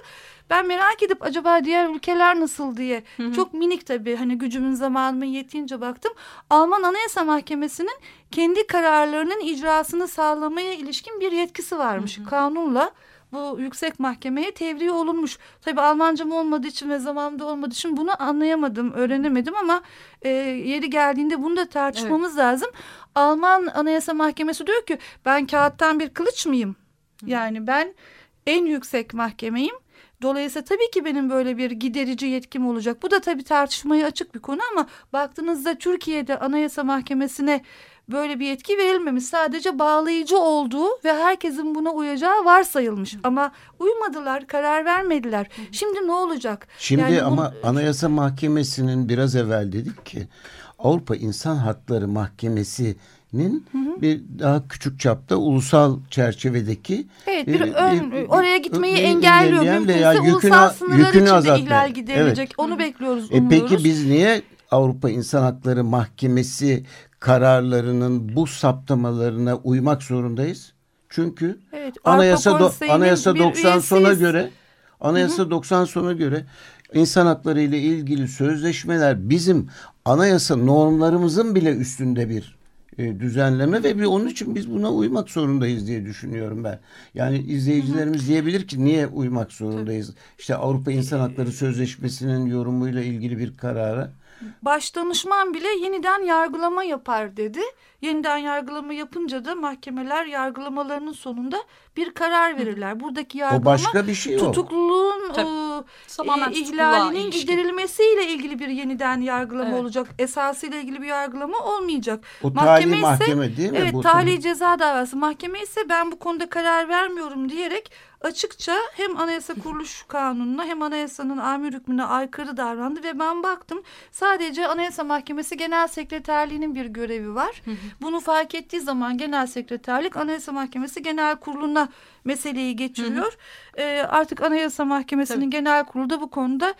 Ben merak edip acaba diğer ülkeler nasıl diye hı hı. çok minik tabii hani gücümün zamanımın yettiğince baktım. Alman Anayasa Mahkemesi'nin kendi kararlarının icrasını sağlamaya ilişkin bir yetkisi varmış. Hı hı. Kanunla bu yüksek mahkemeye tevri olunmuş. Tabii Almancam olmadığı için ve zamanımda olmadığı için bunu anlayamadım, öğrenemedim ama e, yeri geldiğinde bunu da tartışmamız evet. lazım. Alman Anayasa Mahkemesi diyor ki ben kağıttan bir kılıç mıyım? Yani ben en yüksek mahkemeyim Dolayısıyla tabii ki benim böyle bir giderici yetkim olacak. Bu da tabii tartışmaya açık bir konu ama baktığınızda Türkiye'de Anayasa Mahkemesi'ne böyle bir yetki verilmemiş. Sadece bağlayıcı olduğu ve herkesin buna uyacağı varsayılmış. Ama uymadılar, karar vermediler. Şimdi ne olacak? Şimdi yani ama bu... Anayasa Mahkemesi'nin biraz evvel dedik ki Avrupa İnsan Hakları Mahkemesi nin bir daha küçük çapta ulusal çerçevedeki evet bir e, ön, e, oraya gitmeyi e, engelliyor mümkünse veya yükünü- ulusal sınırlar yükünü içinde azaltmaya. ihlal giderilecek Evet. onu bekliyoruz E umuyoruz. peki biz niye Avrupa İnsan Hakları Mahkemesi kararlarının bu saptamalarına uymak zorundayız? Çünkü Evet, Anayasa do- Anayasa bir 90 sona göre Anayasa 90 sona göre insan hakları ile ilgili sözleşmeler bizim anayasa normlarımızın bile üstünde bir e, düzenleme ve bir onun için biz buna uymak zorundayız diye düşünüyorum ben. Yani izleyicilerimiz diyebilir ki niye uymak zorundayız? İşte Avrupa İnsan Hakları Sözleşmesi'nin yorumuyla ilgili bir karara. Başdanışman bile yeniden yargılama yapar dedi. Yeniden yargılama yapınca da mahkemeler yargılamalarının sonunda bir karar verirler. Buradaki yargılama O başka bir şey tutukluluğun e, ihlalinin ilişkin. giderilmesiyle ilgili bir yeniden yargılama Evet. olacak. Esasıyla ilgili bir yargılama olmayacak. O tali mahkeme değil mi? Evet Bu tahliye ceza davası. Mahkeme ise ben bu konuda karar vermiyorum diyerek açıkça hem Anayasa Kuruluş Kanunu'na hem Anayasa'nın amir hükmüne aykırı davrandı ve ben baktım sadece Anayasa Mahkemesi Genel Sekreterliği'nin bir görevi var. Bunu fark ettiği zaman Genel Sekreterlik Anayasa Mahkemesi Genel Kurulu'na meseleyi geçiriyor. Ee, artık Anayasa Mahkemesi'nin Tabii. genel kurulu da bu konuda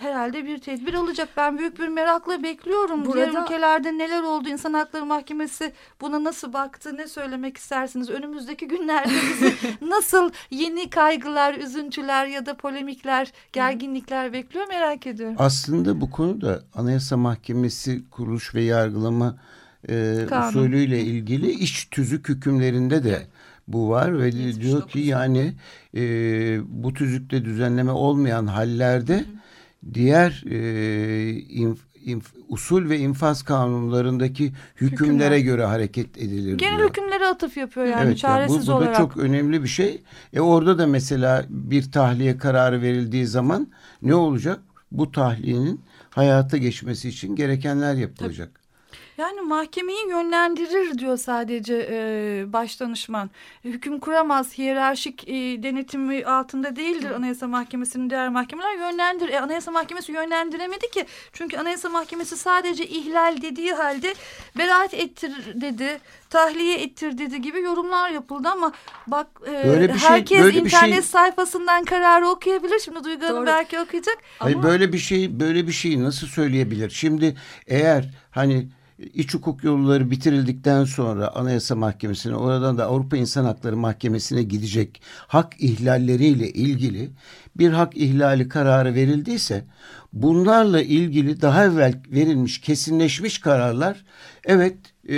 herhalde bir tedbir alacak. Ben büyük bir merakla bekliyorum. Diğer Burada- ülkelerde neler oldu? İnsan Hakları Mahkemesi buna nasıl baktı? Ne söylemek istersiniz? Önümüzdeki günlerde bizi nasıl yeni kaygılar, üzüntüler ya da polemikler, gerginlikler bekliyor merak ediyorum. Aslında bu konuda Anayasa Mahkemesi kuruluş ve yargılama e, Kanun. usulüyle ilgili iç tüzük hükümlerinde de bu var ve diyor 79. ki yani e, bu tüzükte düzenleme olmayan hallerde diğer e, inf- inf- usul ve infaz kanunlarındaki hükümlere Hükümler. göre hareket edilir Genel diyor. hükümlere atıf yapıyor yani Evet, yani çaresiz bu, bu da olarak. çok önemli bir şey. E orada da mesela bir tahliye kararı verildiği zaman ne olacak? Bu tahliyenin hayata geçmesi için gerekenler yapılacak. Yani mahkemeyi yönlendirir diyor sadece e, başdanışman. Hüküm kuramaz, hiyerarşik e, denetimi altında değildir Anayasa Mahkemesi'nin diğer mahkemeler yönlendir. E, Anayasa Mahkemesi yönlendiremedi ki. Çünkü Anayasa Mahkemesi sadece ihlal dediği halde beraat ettir dedi, tahliye ettir dedi gibi yorumlar yapıldı ama bak e, Böyle bir şey- herkes böyle bir internet şey- sayfasından kararı okuyabilir. Şimdi Duygu Hanım belki okuyacak. Hayır, Ama böyle bir şey böyle bir şeyi nasıl söyleyebilir? Şimdi eğer hani iç hukuk yolları bitirildikten sonra Anayasa Mahkemesi'ne oradan da Avrupa İnsan Hakları Mahkemesi'ne gidecek hak ihlalleriyle ilgili bir hak ihlali kararı verildiyse bunlarla ilgili daha evvel verilmiş kesinleşmiş kararlar evet e,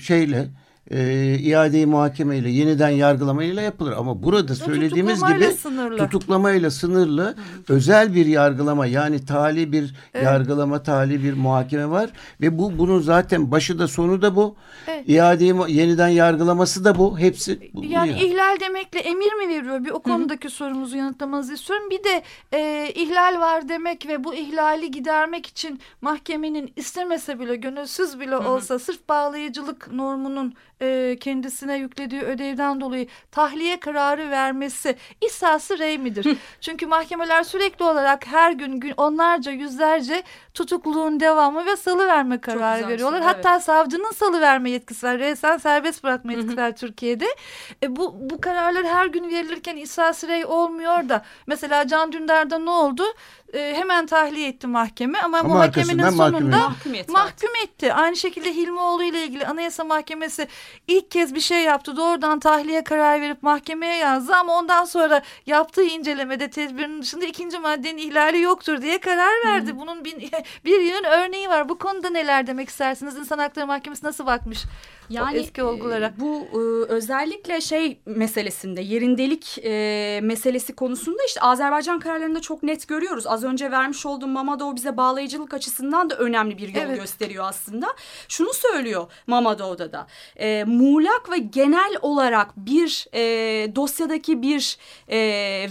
şeyle e, iadeyi muhakemeyle yeniden yargılamayla yapılır ama burada söylediğimiz tutuklamayla gibi sınırlı. tutuklamayla sınırlı özel bir yargılama yani tali bir Evet. yargılama tali bir muhakeme var ve bu bunun zaten başı da sonu da bu Evet. iadeyi yeniden yargılaması da bu hepsi bu, Yani yani. ihlal demekle emir mi veriyor? Bir o konudaki sorumuzu yanıtlamanızı istiyorum. Bir de e, ihlal var demek ve bu ihlali gidermek için mahkemenin istemese bile gönülsüz bile olsa sırf bağlayıcılık normunun e, kendisine yüklediği ödevden dolayı tahliye kararı vermesi ihsası rey midir? Çünkü mahkemeler sürekli olarak her gün, gün onlarca yüzlerce tutukluluğun devamı ve salı verme kararı veriyorlar. soru, Hatta savcının salı verme yetkisi var. Resen serbest bırakma yetkisi var Türkiye'de. E, bu, bu kararlar her gün verilirken İhsas Rey olmuyor da mesela Can Dündar'da ne oldu? E, hemen tahliye etti mahkeme ama, Ama mahkemenin arkasından sonunda Mahkumiyet var. mahkum etti. Aynı şekilde Hilmioğlu ile ilgili Anayasa Mahkemesi ilk kez bir şey yaptı. Doğrudan tahliye kararı verip mahkemeye yazdı ama ondan sonra yaptığı incelemede tedbirin dışında ikinci maddenin ihlali yoktur diye karar verdi. Bunun bir, bir yığın örneği var. Bu konuda neler demek istersiniz? İnsan Hakları Mahkemesi nasıl bakmış Yani o eski olgulara? e, bu e, özellikle şey meselesinde yerindelik e, meselesi konusunda işte Azerbaycan kararlarında çok net görüyoruz. Az önce vermiş olduğum Mamadov bize bağlayıcılık açısından da önemli bir yol Evet. gösteriyor aslında. Şunu söylüyor Mamadov'da da. E, muğlak ve genel olarak bir e, dosyadaki bir e,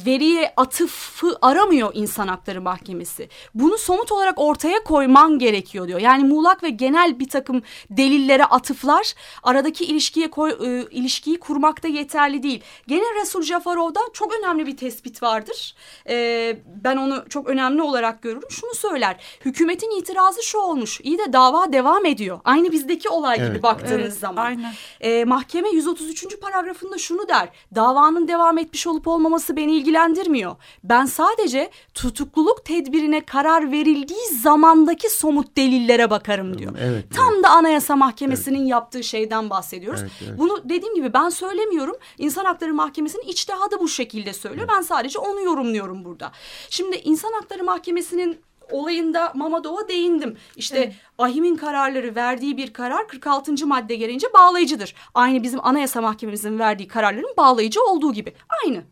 veriye atıfı aramıyor İnsan Hakları Mahkemesi. Bunu somut olarak ortaya ortaya koyman gerekiyor diyor. Yani muğlak ve genel bir takım delillere atıflar aradaki ilişkiye koy, e, ilişkiyi kurmakta yeterli değil. Gene Resul Jafarov'da çok önemli bir tespit vardır. E, ben onu çok önemli olarak görürüm. Şunu söyler. Hükümetin itirazı şu olmuş. İyi de dava devam ediyor. Aynı bizdeki olay gibi Evet, baktığınız evet, zaman. aynen. E, mahkeme 133. paragrafında şunu der. Davanın devam etmiş olup olmaması beni ilgilendirmiyor. Ben sadece tutukluluk tedbirine karar verildiği zamandaki somut delillere bakarım diyor. Evet, Tam da Anayasa Mahkemesi'nin yaptığı şeyden bahsediyoruz. Evet, evet. Bunu dediğim gibi ben söylemiyorum. İnsan Hakları Mahkemesi'nin içtihadı bu şekilde söylüyor. Ben sadece onu yorumluyorum burada. Şimdi İnsan Hakları Mahkemesi'nin olayında Mamadov'a değindim. İşte Ahim'in kararları verdiği bir karar 46. madde gereğince bağlayıcıdır. Aynı bizim Anayasa Mahkememizin verdiği kararların bağlayıcı olduğu gibi. Aynı.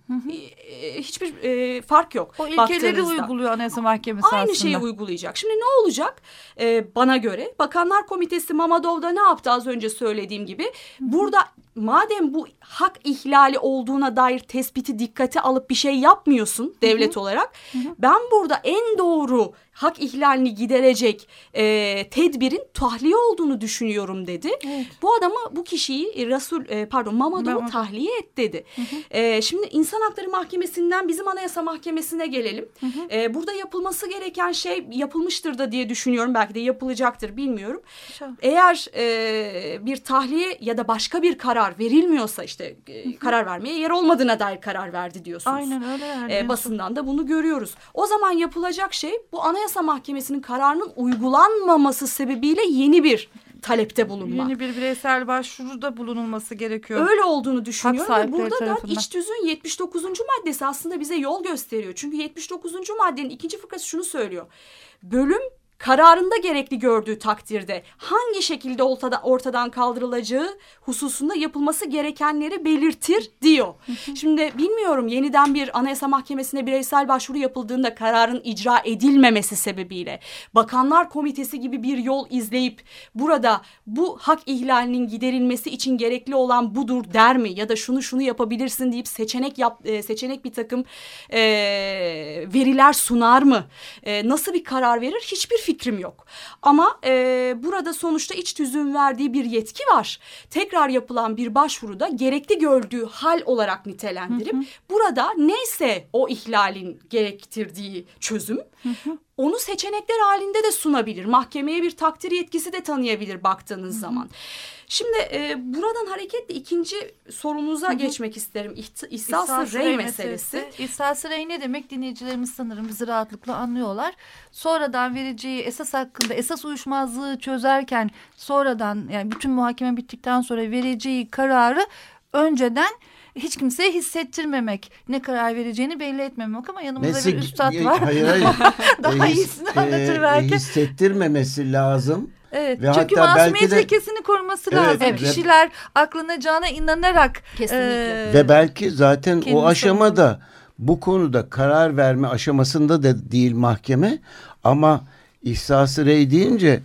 Ee, Hiçbir e, fark yok. O ilkeleri uyguluyor Anayasa Mahkemesi Aynı aslında. şeyi uygulayacak. Şimdi ne olacak? Ee, bana göre Bakanlar Komitesi Mamadov'da ne yaptı az önce söylediğim gibi? Burada madem bu hak ihlali olduğuna dair tespiti dikkate alıp bir şey yapmıyorsun devlet olarak. Ben burada en doğru hak ihlalini giderecek e, tedbirin tahliye olduğunu düşünüyorum dedi. Bu adamı bu kişiyi e, Resul e, pardon Mamadov'u Mamadov. tahliye et dedi. E, şimdi İnsan Hakları Mahkemesi'nden bizim Anayasa Mahkemesi'ne gelelim. E, burada yapılması gereken şey yapılmıştır da diye düşünüyorum. Belki de yapılacaktır bilmiyorum. İnşallah. Eğer e, bir tahliye ya da başka bir karar verilmiyorsa işte e, karar vermeye yer olmadığına dair karar verdi diyorsunuz. Aynen öyle yani. E, basından da bunu görüyoruz. O zaman yapılacak şey bu Anayasa Mahkemesi'nin kararının uygulanmaması sebebiyle yeni bir talepte bulunmak. Yeni bir bireysel başvuruda bulunulması gerekiyor. Öyle olduğunu düşünüyorum ve burada da iç tüzün 79. maddesi aslında bize yol gösteriyor. Çünkü 79. maddenin ikinci fıkrası şunu söylüyor. Bölüm kararında gerekli gördüğü takdirde hangi şekilde ortada, ortadan kaldırılacağı hususunda yapılması gerekenleri belirtir diyor. Şimdi bilmiyorum yeniden bir anayasa mahkemesine bireysel başvuru yapıldığında kararın icra edilmemesi sebebiyle bakanlar komitesi gibi bir yol izleyip burada bu hak ihlalinin giderilmesi için gerekli olan budur der mi ya da şunu şunu yapabilirsin deyip seçenek yap, e, seçenek bir takım e, veriler sunar mı? E, nasıl bir karar verir? Hiçbir fikrim yok. Ama e, burada sonuçta iç tüzüğün verdiği bir yetki var. Tekrar yapılan bir başvuruda gerekli gördüğü hal olarak nitelendirip burada neyse o ihlalin gerektirdiği çözüm onu seçenekler halinde de sunabilir. Mahkemeye bir takdir yetkisi de tanıyabilir baktığınız zaman. Şimdi e, buradan hareketle ikinci sorunuza geçmek isterim. İhti- İhsas-ı rey meselesi. İhsas-ı rey ne demek dinleyicilerimiz sanırım bizi rahatlıkla anlıyorlar. Sonradan vereceği esas hakkında esas uyuşmazlığı çözerken sonradan yani bütün muhakeme bittikten sonra vereceği kararı önceden hiç kimseye hissettirmemek, ne karar vereceğini belli etmemek ama yanımızda Nesi- bir üstad y- var. Hayır hayır. Daha E, his- iyisini anlatır e, belki. Hissettirmemesi lazım. Evet. Ve Çünkü hatta belki masumiyet de- ilkesini koruması Evet, lazım. evet. Kişiler aklanacağına inanarak Kesinlikle. e, Ve belki zaten o aşamada bu konuda karar verme aşamasında da değil mahkeme ama ihsası rey deyince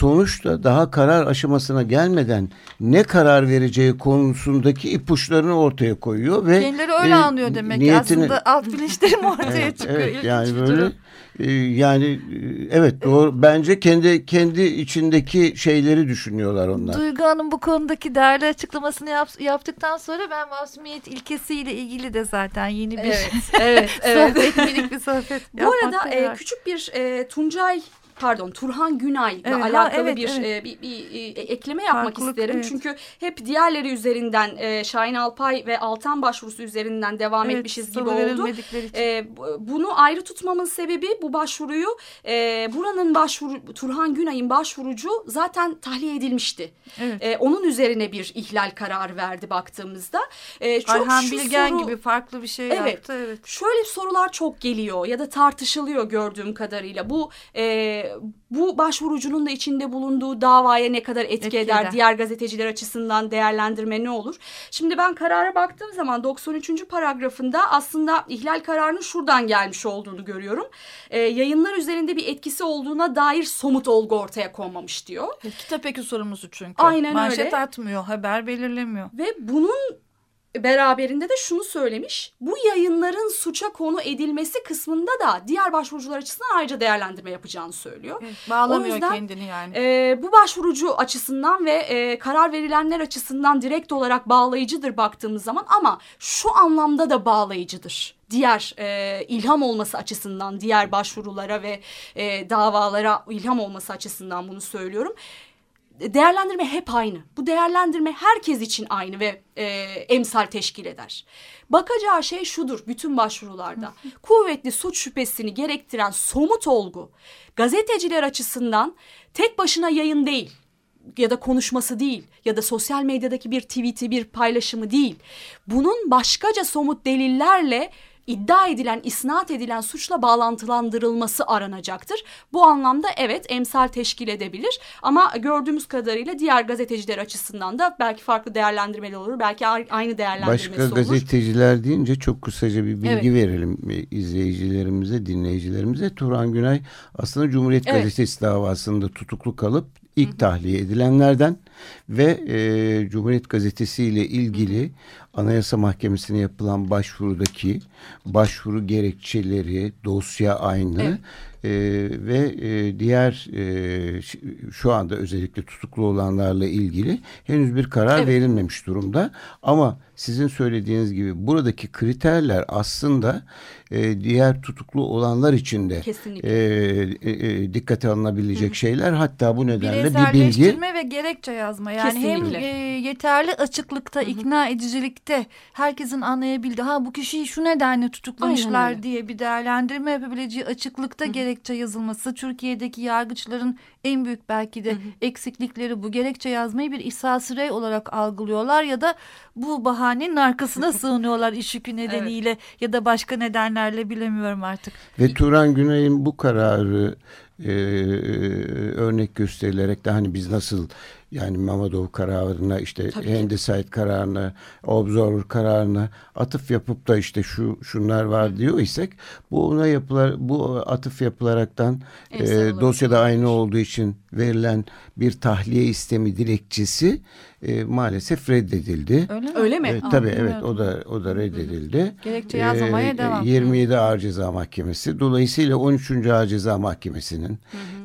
sonuçta daha karar aşamasına gelmeden ne karar vereceği konusundaki ipuçlarını ortaya koyuyor ve kendileri öyle e, anlıyor demek ki. niyetini- Aslında alt bilinçlerim ortaya Evet, çıkıyor. evet İlginç yani böyle durum. e, yani e, evet doğru bence kendi kendi içindeki şeyleri düşünüyorlar onlar. Duygu Hanım bu konudaki değerli açıklamasını yap- yaptıktan sonra ben masumiyet ilkesiyle ilgili de zaten yeni bir Evet, evet, evet. sohbet, minik bir sohbet Bu arada e, küçük bir e, Tuncay pardon Turhan Günay'la Evet, ha, alakalı evet, bir, evet. e, bir, bir, e, ekleme yapmak Farklılık, isterim. evet. Çünkü hep diğerleri üzerinden e, Şahin Alpay ve Altan başvurusu üzerinden devam Evet, etmişiz gibi oldu. E, bu- bunu ayrı tutmamın sebebi bu başvuruyu e, buranın başvuru Turhan Günay'ın başvurucu zaten tahliye edilmişti. Evet. E, onun üzerine bir ihlal kararı verdi baktığımızda. E, çok Ayhan Bilgen soru- gibi farklı bir şey Evet. yaptı. Evet. Şöyle sorular çok geliyor ya da tartışılıyor gördüğüm kadarıyla. Bu e, bu başvurucunun da içinde bulunduğu davaya ne kadar etki, Etki eder? eder. Diğer gazeteciler açısından değerlendirme ne olur? Şimdi ben karara baktığım zaman 93. paragrafında aslında ihlal kararının şuradan gelmiş olduğunu görüyorum. E, yayınlar üzerinde bir etkisi olduğuna dair somut olgu ortaya konmamış diyor. Kitap eki sorumlusu çünkü. Aynen Manşet öyle. atmıyor, haber belirlemiyor. Ve bunun beraberinde de şunu söylemiş. Bu yayınların suça konu edilmesi kısmında da diğer başvurucular açısından ayrıca değerlendirme yapacağını söylüyor. Evet, bağlamıyor O yüzden, kendini yani. E, bu başvurucu açısından ve e, karar verilenler açısından direkt olarak bağlayıcıdır baktığımız zaman ama şu anlamda da bağlayıcıdır diğer e, ilham olması açısından diğer başvurulara ve e, davalara ilham olması açısından bunu söylüyorum değerlendirme hep aynı. Bu değerlendirme herkes için aynı ve e, emsal teşkil eder. Bakacağı şey şudur bütün başvurularda. Kuvvetli suç şüphesini gerektiren somut olgu gazeteciler açısından tek başına yayın değil ya da konuşması değil ya da sosyal medyadaki bir tweet'i bir paylaşımı değil. Bunun başkaca somut delillerle iddia edilen, isnat edilen suçla bağlantılandırılması aranacaktır. Bu anlamda evet emsal teşkil edebilir ama gördüğümüz kadarıyla diğer gazeteciler açısından da belki farklı değerlendirmeler olur. Belki aynı değerlendirmesi Başka olur. gazeteciler deyince çok kısaca bir bilgi Evet. verelim e, izleyicilerimize, dinleyicilerimize. Turan Günay aslında Cumhuriyet Evet. Gazetesi davasında tutuklu kalıp ilk tahliye edilenlerden ve e, Cumhuriyet Gazetesi ile ilgili Anayasa Mahkemesi'ne yapılan başvurudaki başvuru gerekçeleri, dosya aynı. Evet. E, ve e, diğer e, şu anda özellikle tutuklu olanlarla ilgili henüz bir karar Evet. verilmemiş durumda. Ama sizin söylediğiniz gibi buradaki kriterler aslında e, diğer tutuklu olanlar için de Kesinlikle. e, e, e, dikkate alınabilecek şeyler. Hatta bu nedenle bir bilgi ve gerekçe yazma. Yani hem Kesinlikle. e, yeterli açıklıkta, ikna edicilikte herkesin anlayabildiği ha bu kişiyi şu nedenle tutuklamışlar diye bir değerlendirme yapabileceği açıklıkta gerekçe yazılması. Türkiye'deki yargıçların en büyük belki de eksiklikleri bu. Gerekçe yazmayı bir ihsas rey olarak algılıyorlar ya da bu bahanenin arkasına sığınıyorlar iş yükü nedeniyle ya da başka nedenlerle bilemiyorum artık. Ve Turan Günay'ın bu kararı e, örnek gösterilerek de hani biz nasıl yani Mamadov kararına işte. Handicide kararına Observer kararına atıf yapıp da işte şu şunlar var diyor isek bu ona yapılar bu atıf yapılaraktan Emsal e, dosyada aynı olduğu için verilen bir tahliye istemi dilekçesi e, maalesef reddedildi. Öyle mi? Öyle mi? Evet, Aa, tabii evet bilmiyordum. o da o da reddedildi. Gerekçe yazmamaya Ee, devam. 27 Ağır Ceza Mahkemesi. Dolayısıyla 13. Ağır Ceza Mahkemesi'nin,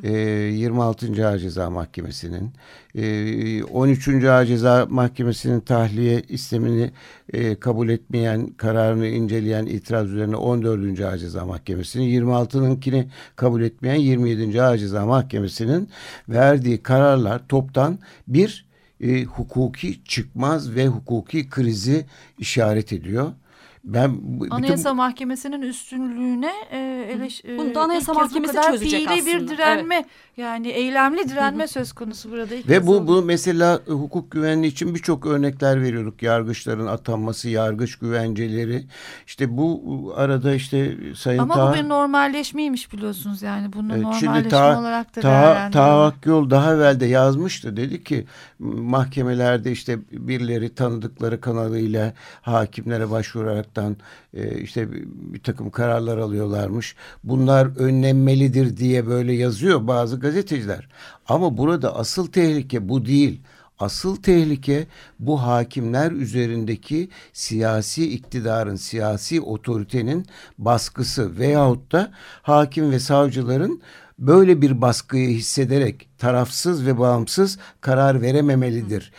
e, 26. Ağır Ceza Mahkemesi'nin, e, 13. Ağır Ceza Mahkemesi'nin tahliye istemini e, kabul etmeyen, kararını inceleyen itiraz üzerine 14. Ağır Ceza Mahkemesi'nin, 26'nınkini kabul etmeyen 27. Ağır Ceza Mahkemesi'nin verdiği kararlar toptan bir e, hukuki çıkmaz ve hukuki krizi işaret ediyor. Ben bütün Anayasa Mahkemesi'nin üstünlüğüne e, eleş, e, Bunu da Anayasa Mahkemesi kadar çözecek fiili bir aslında. direnme yani eylemli direnme söz konusu burada. ilk ve bu oldu. bu mesela hukuk güvenliği için birçok örnekler veriyorduk. Yargıçların atanması, yargıç güvenceleri. İşte bu arada işte Sayın Ama Taha- bu bir normalleşmeymiş biliyorsunuz yani bunu Evet, normalleşme ta, olarak da ta, ta Akyol daha evvel de yazmıştı. Dedi ki mahkemelerde işte birileri tanıdıkları kanalıyla hakimlere başvuraraktan e, işte bir, bir takım kararlar alıyorlarmış. Bunlar önlenmelidir diye böyle yazıyor bazı gazeteciler. Ama burada asıl tehlike bu değil. Asıl tehlike bu hakimler üzerindeki siyasi iktidarın, siyasi otoritenin baskısı veyahut da hakim ve savcıların böyle bir baskıyı hissederek tarafsız ve bağımsız karar verememelidir.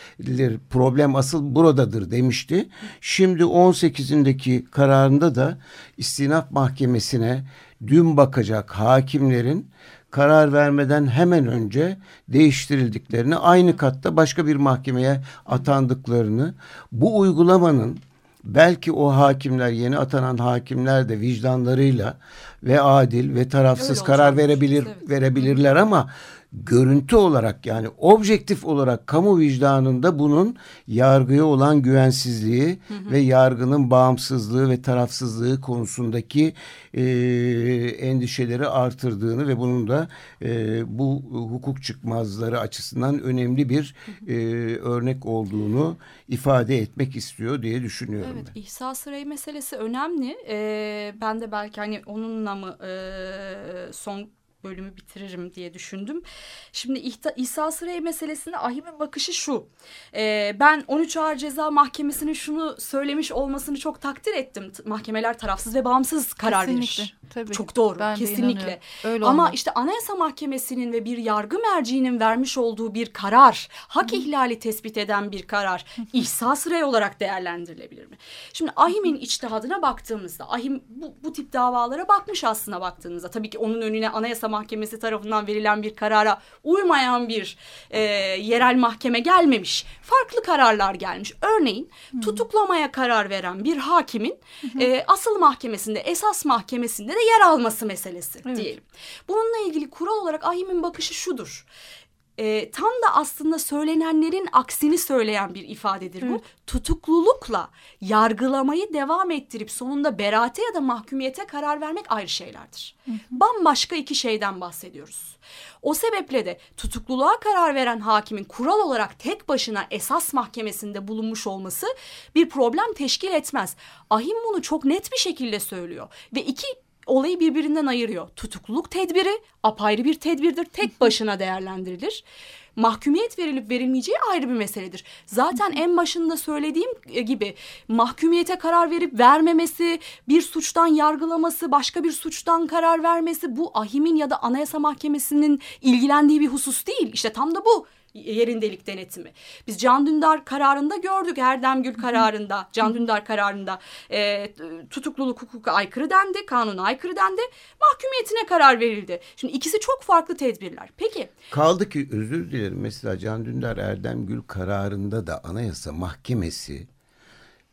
Problem asıl buradadır demişti. Şimdi 18'indeki kararında da istinaf mahkemesine dün bakacak hakimlerin karar vermeden hemen önce değiştirildiklerini, aynı katta başka bir mahkemeye atandıklarını, bu uygulamanın belki o hakimler, yeni atanan hakimler de vicdanlarıyla ve adil ve tarafsız Öyle karar verebilir evet. verebilirler ama görüntü olarak yani objektif olarak kamu vicdanında bunun yargıya olan güvensizliği ve yargının bağımsızlığı ve tarafsızlığı konusundaki e, endişeleri artırdığını ve bunun da e, bu hukuk çıkmazları açısından önemli bir e, örnek olduğunu ifade etmek istiyor diye düşünüyorum. Evet, ben. ihsas rey meselesi önemli. Ee, ben de belki hani onunla mı e, son bölümü bitiririm diye düşündüm. Şimdi İsa Sırey meselesinde Ahim'in bakışı şu. E, ben 13 Ağır Ceza Mahkemesi'nin şunu söylemiş olmasını çok takdir ettim. Mahkemeler tarafsız ve bağımsız karar Kesinlikle, verir. tabii. Çok doğru Ben kesinlikle. Öyle Ama olmalı. işte Anayasa Mahkemesi'nin ve bir yargı merciğinin vermiş olduğu bir karar, hak ihlali tespit eden bir karar ihsas rey olarak değerlendirilebilir mi? Şimdi Ahim'in içtihadına baktığımızda, Ahim bu, bu tip davalara bakmış aslına baktığınızda. Tabii ki onun önüne Anayasa Mahkemesi tarafından verilen bir karara uymayan bir e, yerel mahkeme gelmemiş. Farklı kararlar gelmiş. Örneğin tutuklamaya karar veren bir hakimin e, asıl mahkemesinde, esas mahkemesinde de yer alması meselesi Evet. diyelim. Bununla ilgili kural olarak Ahim'in bakışı şudur. E, tam da aslında söylenenlerin aksini söyleyen bir ifadedir bu. Tutuklulukla yargılamayı devam ettirip sonunda beraate ya da mahkumiyete karar vermek ayrı şeylerdir. Bambaşka iki şeyden bahsediyoruz. O sebeple de tutukluluğa karar veren hakimin kural olarak tek başına esas mahkemesinde bulunmuş olması bir problem teşkil etmez. Ahim bunu çok net bir şekilde söylüyor ve iki olayı birbirinden ayırıyor. Tutukluluk tedbiri apayrı bir tedbirdir. Tek başına değerlendirilir. Mahkumiyet verilip verilmeyeceği ayrı bir meseledir. Zaten en başında söylediğim gibi mahkumiyete karar verip vermemesi, bir suçtan yargılaması, başka bir suçtan karar vermesi bu ahimin ya da Anayasa Mahkemesi'nin ilgilendiği bir husus değil. İşte tam da bu yerindelik denetimi. Biz Can Dündar kararında gördük Erdem Gül kararında, Can Dündar kararında e, tutukluluk hukuka aykırı dendi, kanuna aykırı dendi, mahkumiyetine karar verildi. Şimdi ikisi çok farklı tedbirler. Peki Kaldı ki özür dilerim mesela Can Dündar Erdem Gül kararında da Anayasa Mahkemesi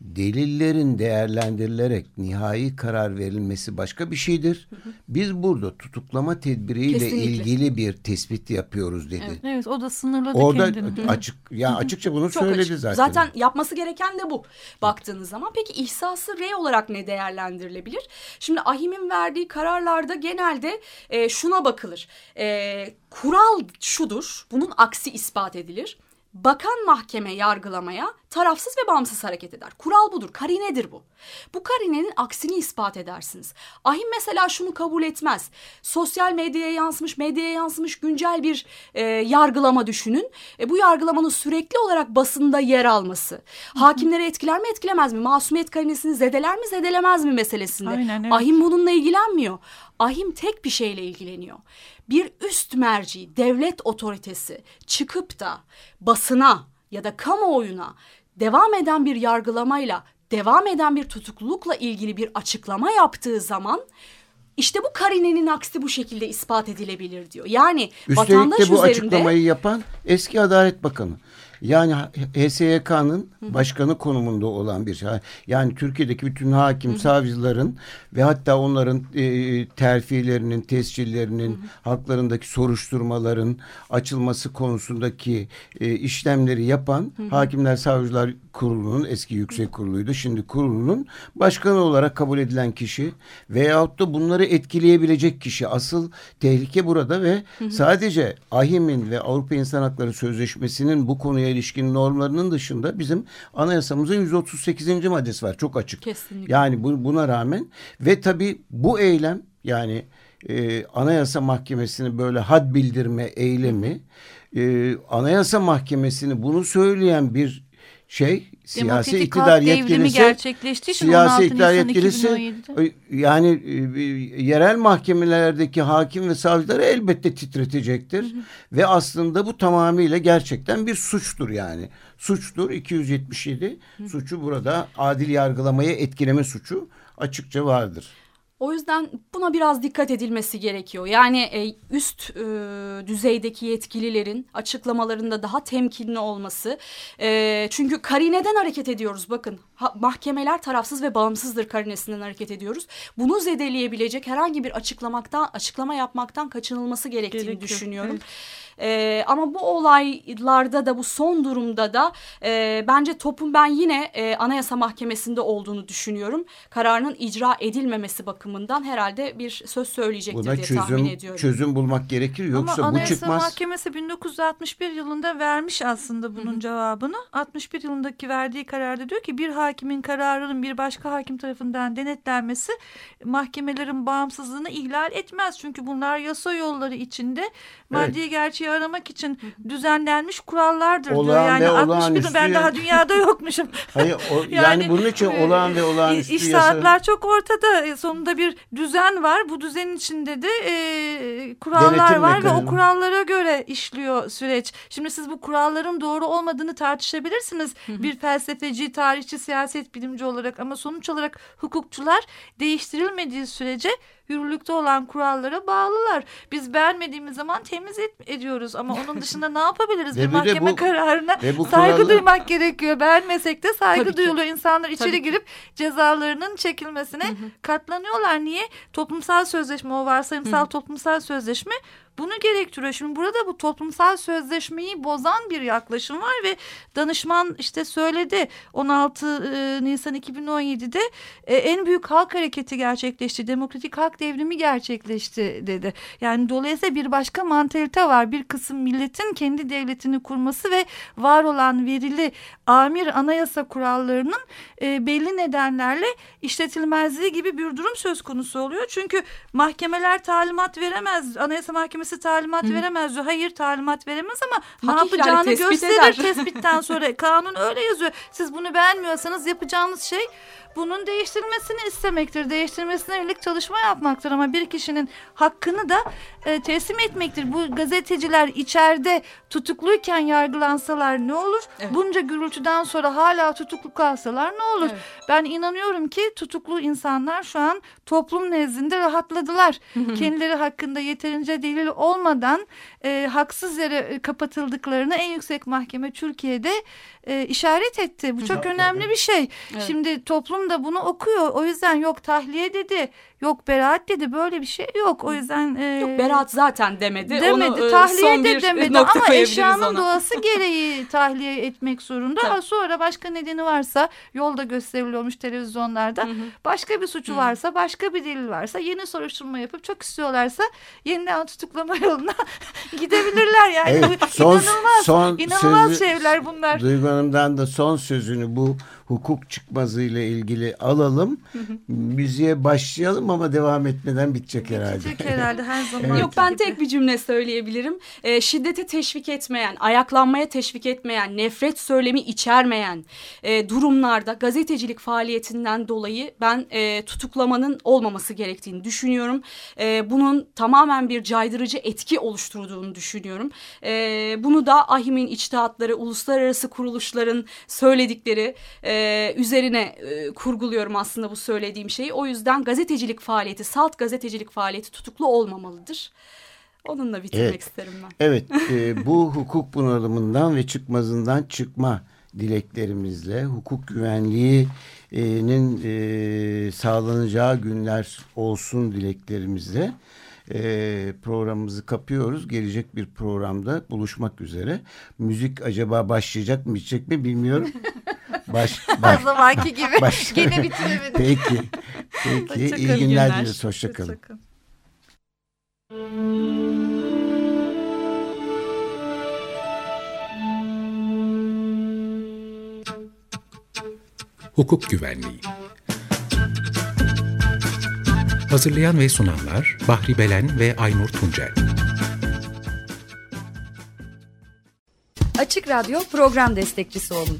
delillerin değerlendirilerek nihai karar verilmesi başka bir şeydir. Biz burada tutuklama tedbiriyle Kesinlikle. ilgili bir tespit yapıyoruz dedi. Evet o da sınırladı Orada kendini. açık ya açıkça bunu Çok söyledi açık. zaten. Zaten yapması gereken de bu baktığınız zaman. Peki ihsası rey olarak ne değerlendirilebilir? Şimdi Ahim'in verdiği kararlarda genelde e, şuna bakılır. E, kural şudur, bunun aksi ispat edilir. Bakan mahkeme yargılamaya tarafsız ve bağımsız hareket eder. Kural budur, karinedir bu. Bu karinenin aksini ispat edersiniz. Ahim mesela şunu kabul etmez. Sosyal medyaya yansımış, medyaya yansımış güncel bir e, yargılama düşünün. E, bu yargılamanın sürekli olarak basında yer alması. Hakimleri etkiler mi etkilemez mi? Masumiyet karinesini zedeler mi zedelemez mi meselesinde. Aynen, evet. Ahim bununla ilgilenmiyor. Ahim tek bir şeyle ilgileniyor. Bir üst merci, devlet otoritesi çıkıp da basına ya da kamuoyuna devam eden bir yargılamayla, devam eden bir tutuklulukla ilgili bir açıklama yaptığı zaman işte bu karinenin aksi bu şekilde ispat edilebilir diyor. Yani Üstelik vatandaş de bu üzerinde açıklamayı yapan eski Adalet Bakanı. Yani HSYK'nın başkanı konumunda olan bir şey. Yani Türkiye'deki bütün hakim, savcıların ve hatta onların e, terfilerinin, tescillerinin, haklarındaki soruşturmaların açılması konusundaki e, işlemleri yapan Hakimler Savcılar Kurulu'nun eski yüksek kuruluydu. Şimdi kurulunun başkanı olarak kabul edilen kişi veyahut da bunları etkileyebilecek kişi. Asıl tehlike burada ve sadece AHİM'in ve Avrupa İnsan Hakları Sözleşmesi'nin bu konuya ilişkin normlarının dışında bizim anayasamızın 138. maddesi var. Çok açık. Kesinlikle. Yani bu, buna rağmen ve tabii bu eylem yani e, Anayasa Mahkemesi'ni böyle had bildirme eylemi e, Anayasa Mahkemesi'ni bunu söyleyen bir şey siyasi Demokratik iktidar yetkilisi gerçekleştiği için siyasi 16 iktidar yetkilisi 2017'de. e, yani e, yerel mahkemelerdeki hakim ve savcıları elbette titretecektir. Ve aslında bu tamamıyla gerçekten bir suçtur yani. Suçtur 277 suçu burada adil yargılamayı etkileme suçu açıkça vardır. O yüzden buna biraz dikkat edilmesi gerekiyor. Yani e, üst e, düzeydeki yetkililerin açıklamalarında daha temkinli olması. E, çünkü karineden hareket ediyoruz bakın. Ha, mahkemeler tarafsız ve bağımsızdır karinesinden hareket ediyoruz. Bunu zedeleyebilecek herhangi bir açıklamaktan açıklama yapmaktan kaçınılması gerektiğini Gerekiyor, düşünüyorum. evet. Ee, ama bu olaylarda da bu son durumda da e, bence topun ben yine e, Anayasa Mahkemesi'nde olduğunu düşünüyorum. Kararının icra edilmemesi bakımından herhalde bir söz söyleyecektir Buna diye tahmin çözüm ediyorum. çözüm bulmak gerekir yoksa Ama bu Anayasa çıkmaz. Mahkemesi 1961 yılında vermiş aslında bunun cevabını. 61 yılındaki verdiği kararda diyor ki bir hakim hakimin kararının bir başka hakim tarafından denetlenmesi mahkemelerin bağımsızlığını ihlal etmez. Çünkü bunlar yasa yolları içinde maddi evet. gerçeği aramak için düzenlenmiş kurallardır olağan diyor. Yani 60 bin ben daha dünyada yokmuşum. Hayır, o, yani, yani bunun için olağan ve olağanüstü iş saatler yasa... çok ortada. Sonunda bir düzen var. Bu düzenin içinde de e, kurallar Denetim var mekanizma. ve o kurallara göre işliyor süreç. Şimdi siz bu kuralların doğru olmadığını tartışabilirsiniz. bir felsefeci, tarihçi, siyaset bilimci olarak ama sonuç olarak hukukçular değiştirilmediği sürece yürürlükte olan kurallara bağlılar. Biz beğenmediğimiz zaman temiz ediyoruz ama onun dışında ne yapabiliriz? bir mahkeme bu, kararına bu saygı kuralı... duymak gerekiyor. Beğenmesek de saygı Tabii duyuluyor. Ki. İnsanlar içeri Tabii girip ki. cezalarının çekilmesine hı hı. katlanıyorlar. Niye? Toplumsal sözleşme o varsayımsal hı. toplumsal sözleşme bunu gerektiriyor. Şimdi burada bu toplumsal sözleşmeyi bozan bir yaklaşım var ve danışman işte söyledi 16 e, Nisan 2017'de e, en büyük halk hareketi gerçekleşti. Demokratik halk devrimi gerçekleşti dedi. Yani dolayısıyla bir başka mantalite var. Bir kısım milletin kendi devletini kurması ve var olan verili amir anayasa kurallarının e, belli nedenlerle işletilmezliği gibi bir durum söz konusu oluyor. Çünkü mahkemeler talimat veremez. Anayasa Mahkemesi kendisi talimat Hı. veremez diyor. Hayır talimat veremez ama Hak ne yapacağını gösterir eder. tespitten sonra. Kanun öyle yazıyor. Siz bunu beğenmiyorsanız yapacağınız şey bunun değiştirilmesini istemektir. Değiştirilmesine yönelik çalışma yapmaktır ama bir kişinin hakkını da e, teslim etmektir. Bu gazeteciler içeride tutukluyken yargılansalar ne olur? Evet. Bunca gürültüden sonra hala tutuklu kalsalar ne olur? Evet. Ben inanıyorum ki tutuklu insanlar şu an toplum nezdinde rahatladılar. Kendileri hakkında yeterince delil olmadan e, haksız yere kapatıldıklarını en yüksek mahkeme Türkiye'de e, işaret etti. Bu çok önemli bir şey. Evet. Şimdi toplum da bunu okuyor. O yüzden yok tahliye dedi. Yok beraat dedi böyle bir şey yok. O yüzden e, yok beraat zaten demedi. Demedi. Onu, e, tahliye de demedi ama eşyanın ona. doğası gereği tahliye etmek zorunda. Tabii. Sonra başka nedeni varsa yolda gösteriliyormuş televizyonlarda. Hı hı. Başka bir suçu hı. varsa, başka bir delil varsa yeni soruşturma yapıp çok istiyorlarsa yeniden tutuklama yoluna gidebilirler yani. Evet, son, inanılmaz. Son inanılmaz sözü, şeyler bunlar. Duygu Hanım'dan da son sözünü bu hukuk çıkmazıyla ilgili alalım. Müziğe başlayalım ama devam etmeden bitecek herhalde. Bitecek herhalde her zaman. evet. Yok ben tek bir cümle söyleyebilirim. E, şiddete teşvik etmeyen, ayaklanmaya teşvik etmeyen, nefret söylemi içermeyen e, durumlarda gazetecilik faaliyetinden dolayı ben e, tutuklamanın olmaması gerektiğini düşünüyorum. E, bunun tamamen bir caydırıcı etki oluşturduğunu düşünüyorum. E, bunu da AHİM'in içtihatları, uluslararası kuruluşların söyledikleri e, üzerine e, kurguluyorum aslında bu söylediğim şeyi. O yüzden gazetecilik faaliyeti, salt gazetecilik faaliyeti tutuklu olmamalıdır. Onunla bitirmek evet. isterim ben. Evet, e, bu hukuk bunalımından ve çıkmazından çıkma dileklerimizle hukuk güvenliğinin e, sağlanacağı günler olsun dileklerimizle e, programımızı kapıyoruz. Gelecek bir programda buluşmak üzere. Müzik acaba başlayacak mı bitecek mi bilmiyorum. Baş, baş, zamanki gibi. Baş, Gene bitiremedim. Peki. Peki. İyi günler, günler dileriz. Hoşçakalın. Hoşça Hukuk Güvenliği Hazırlayan ve sunanlar Bahri Belen ve Aynur Tuncel Açık Radyo program destekçisi olun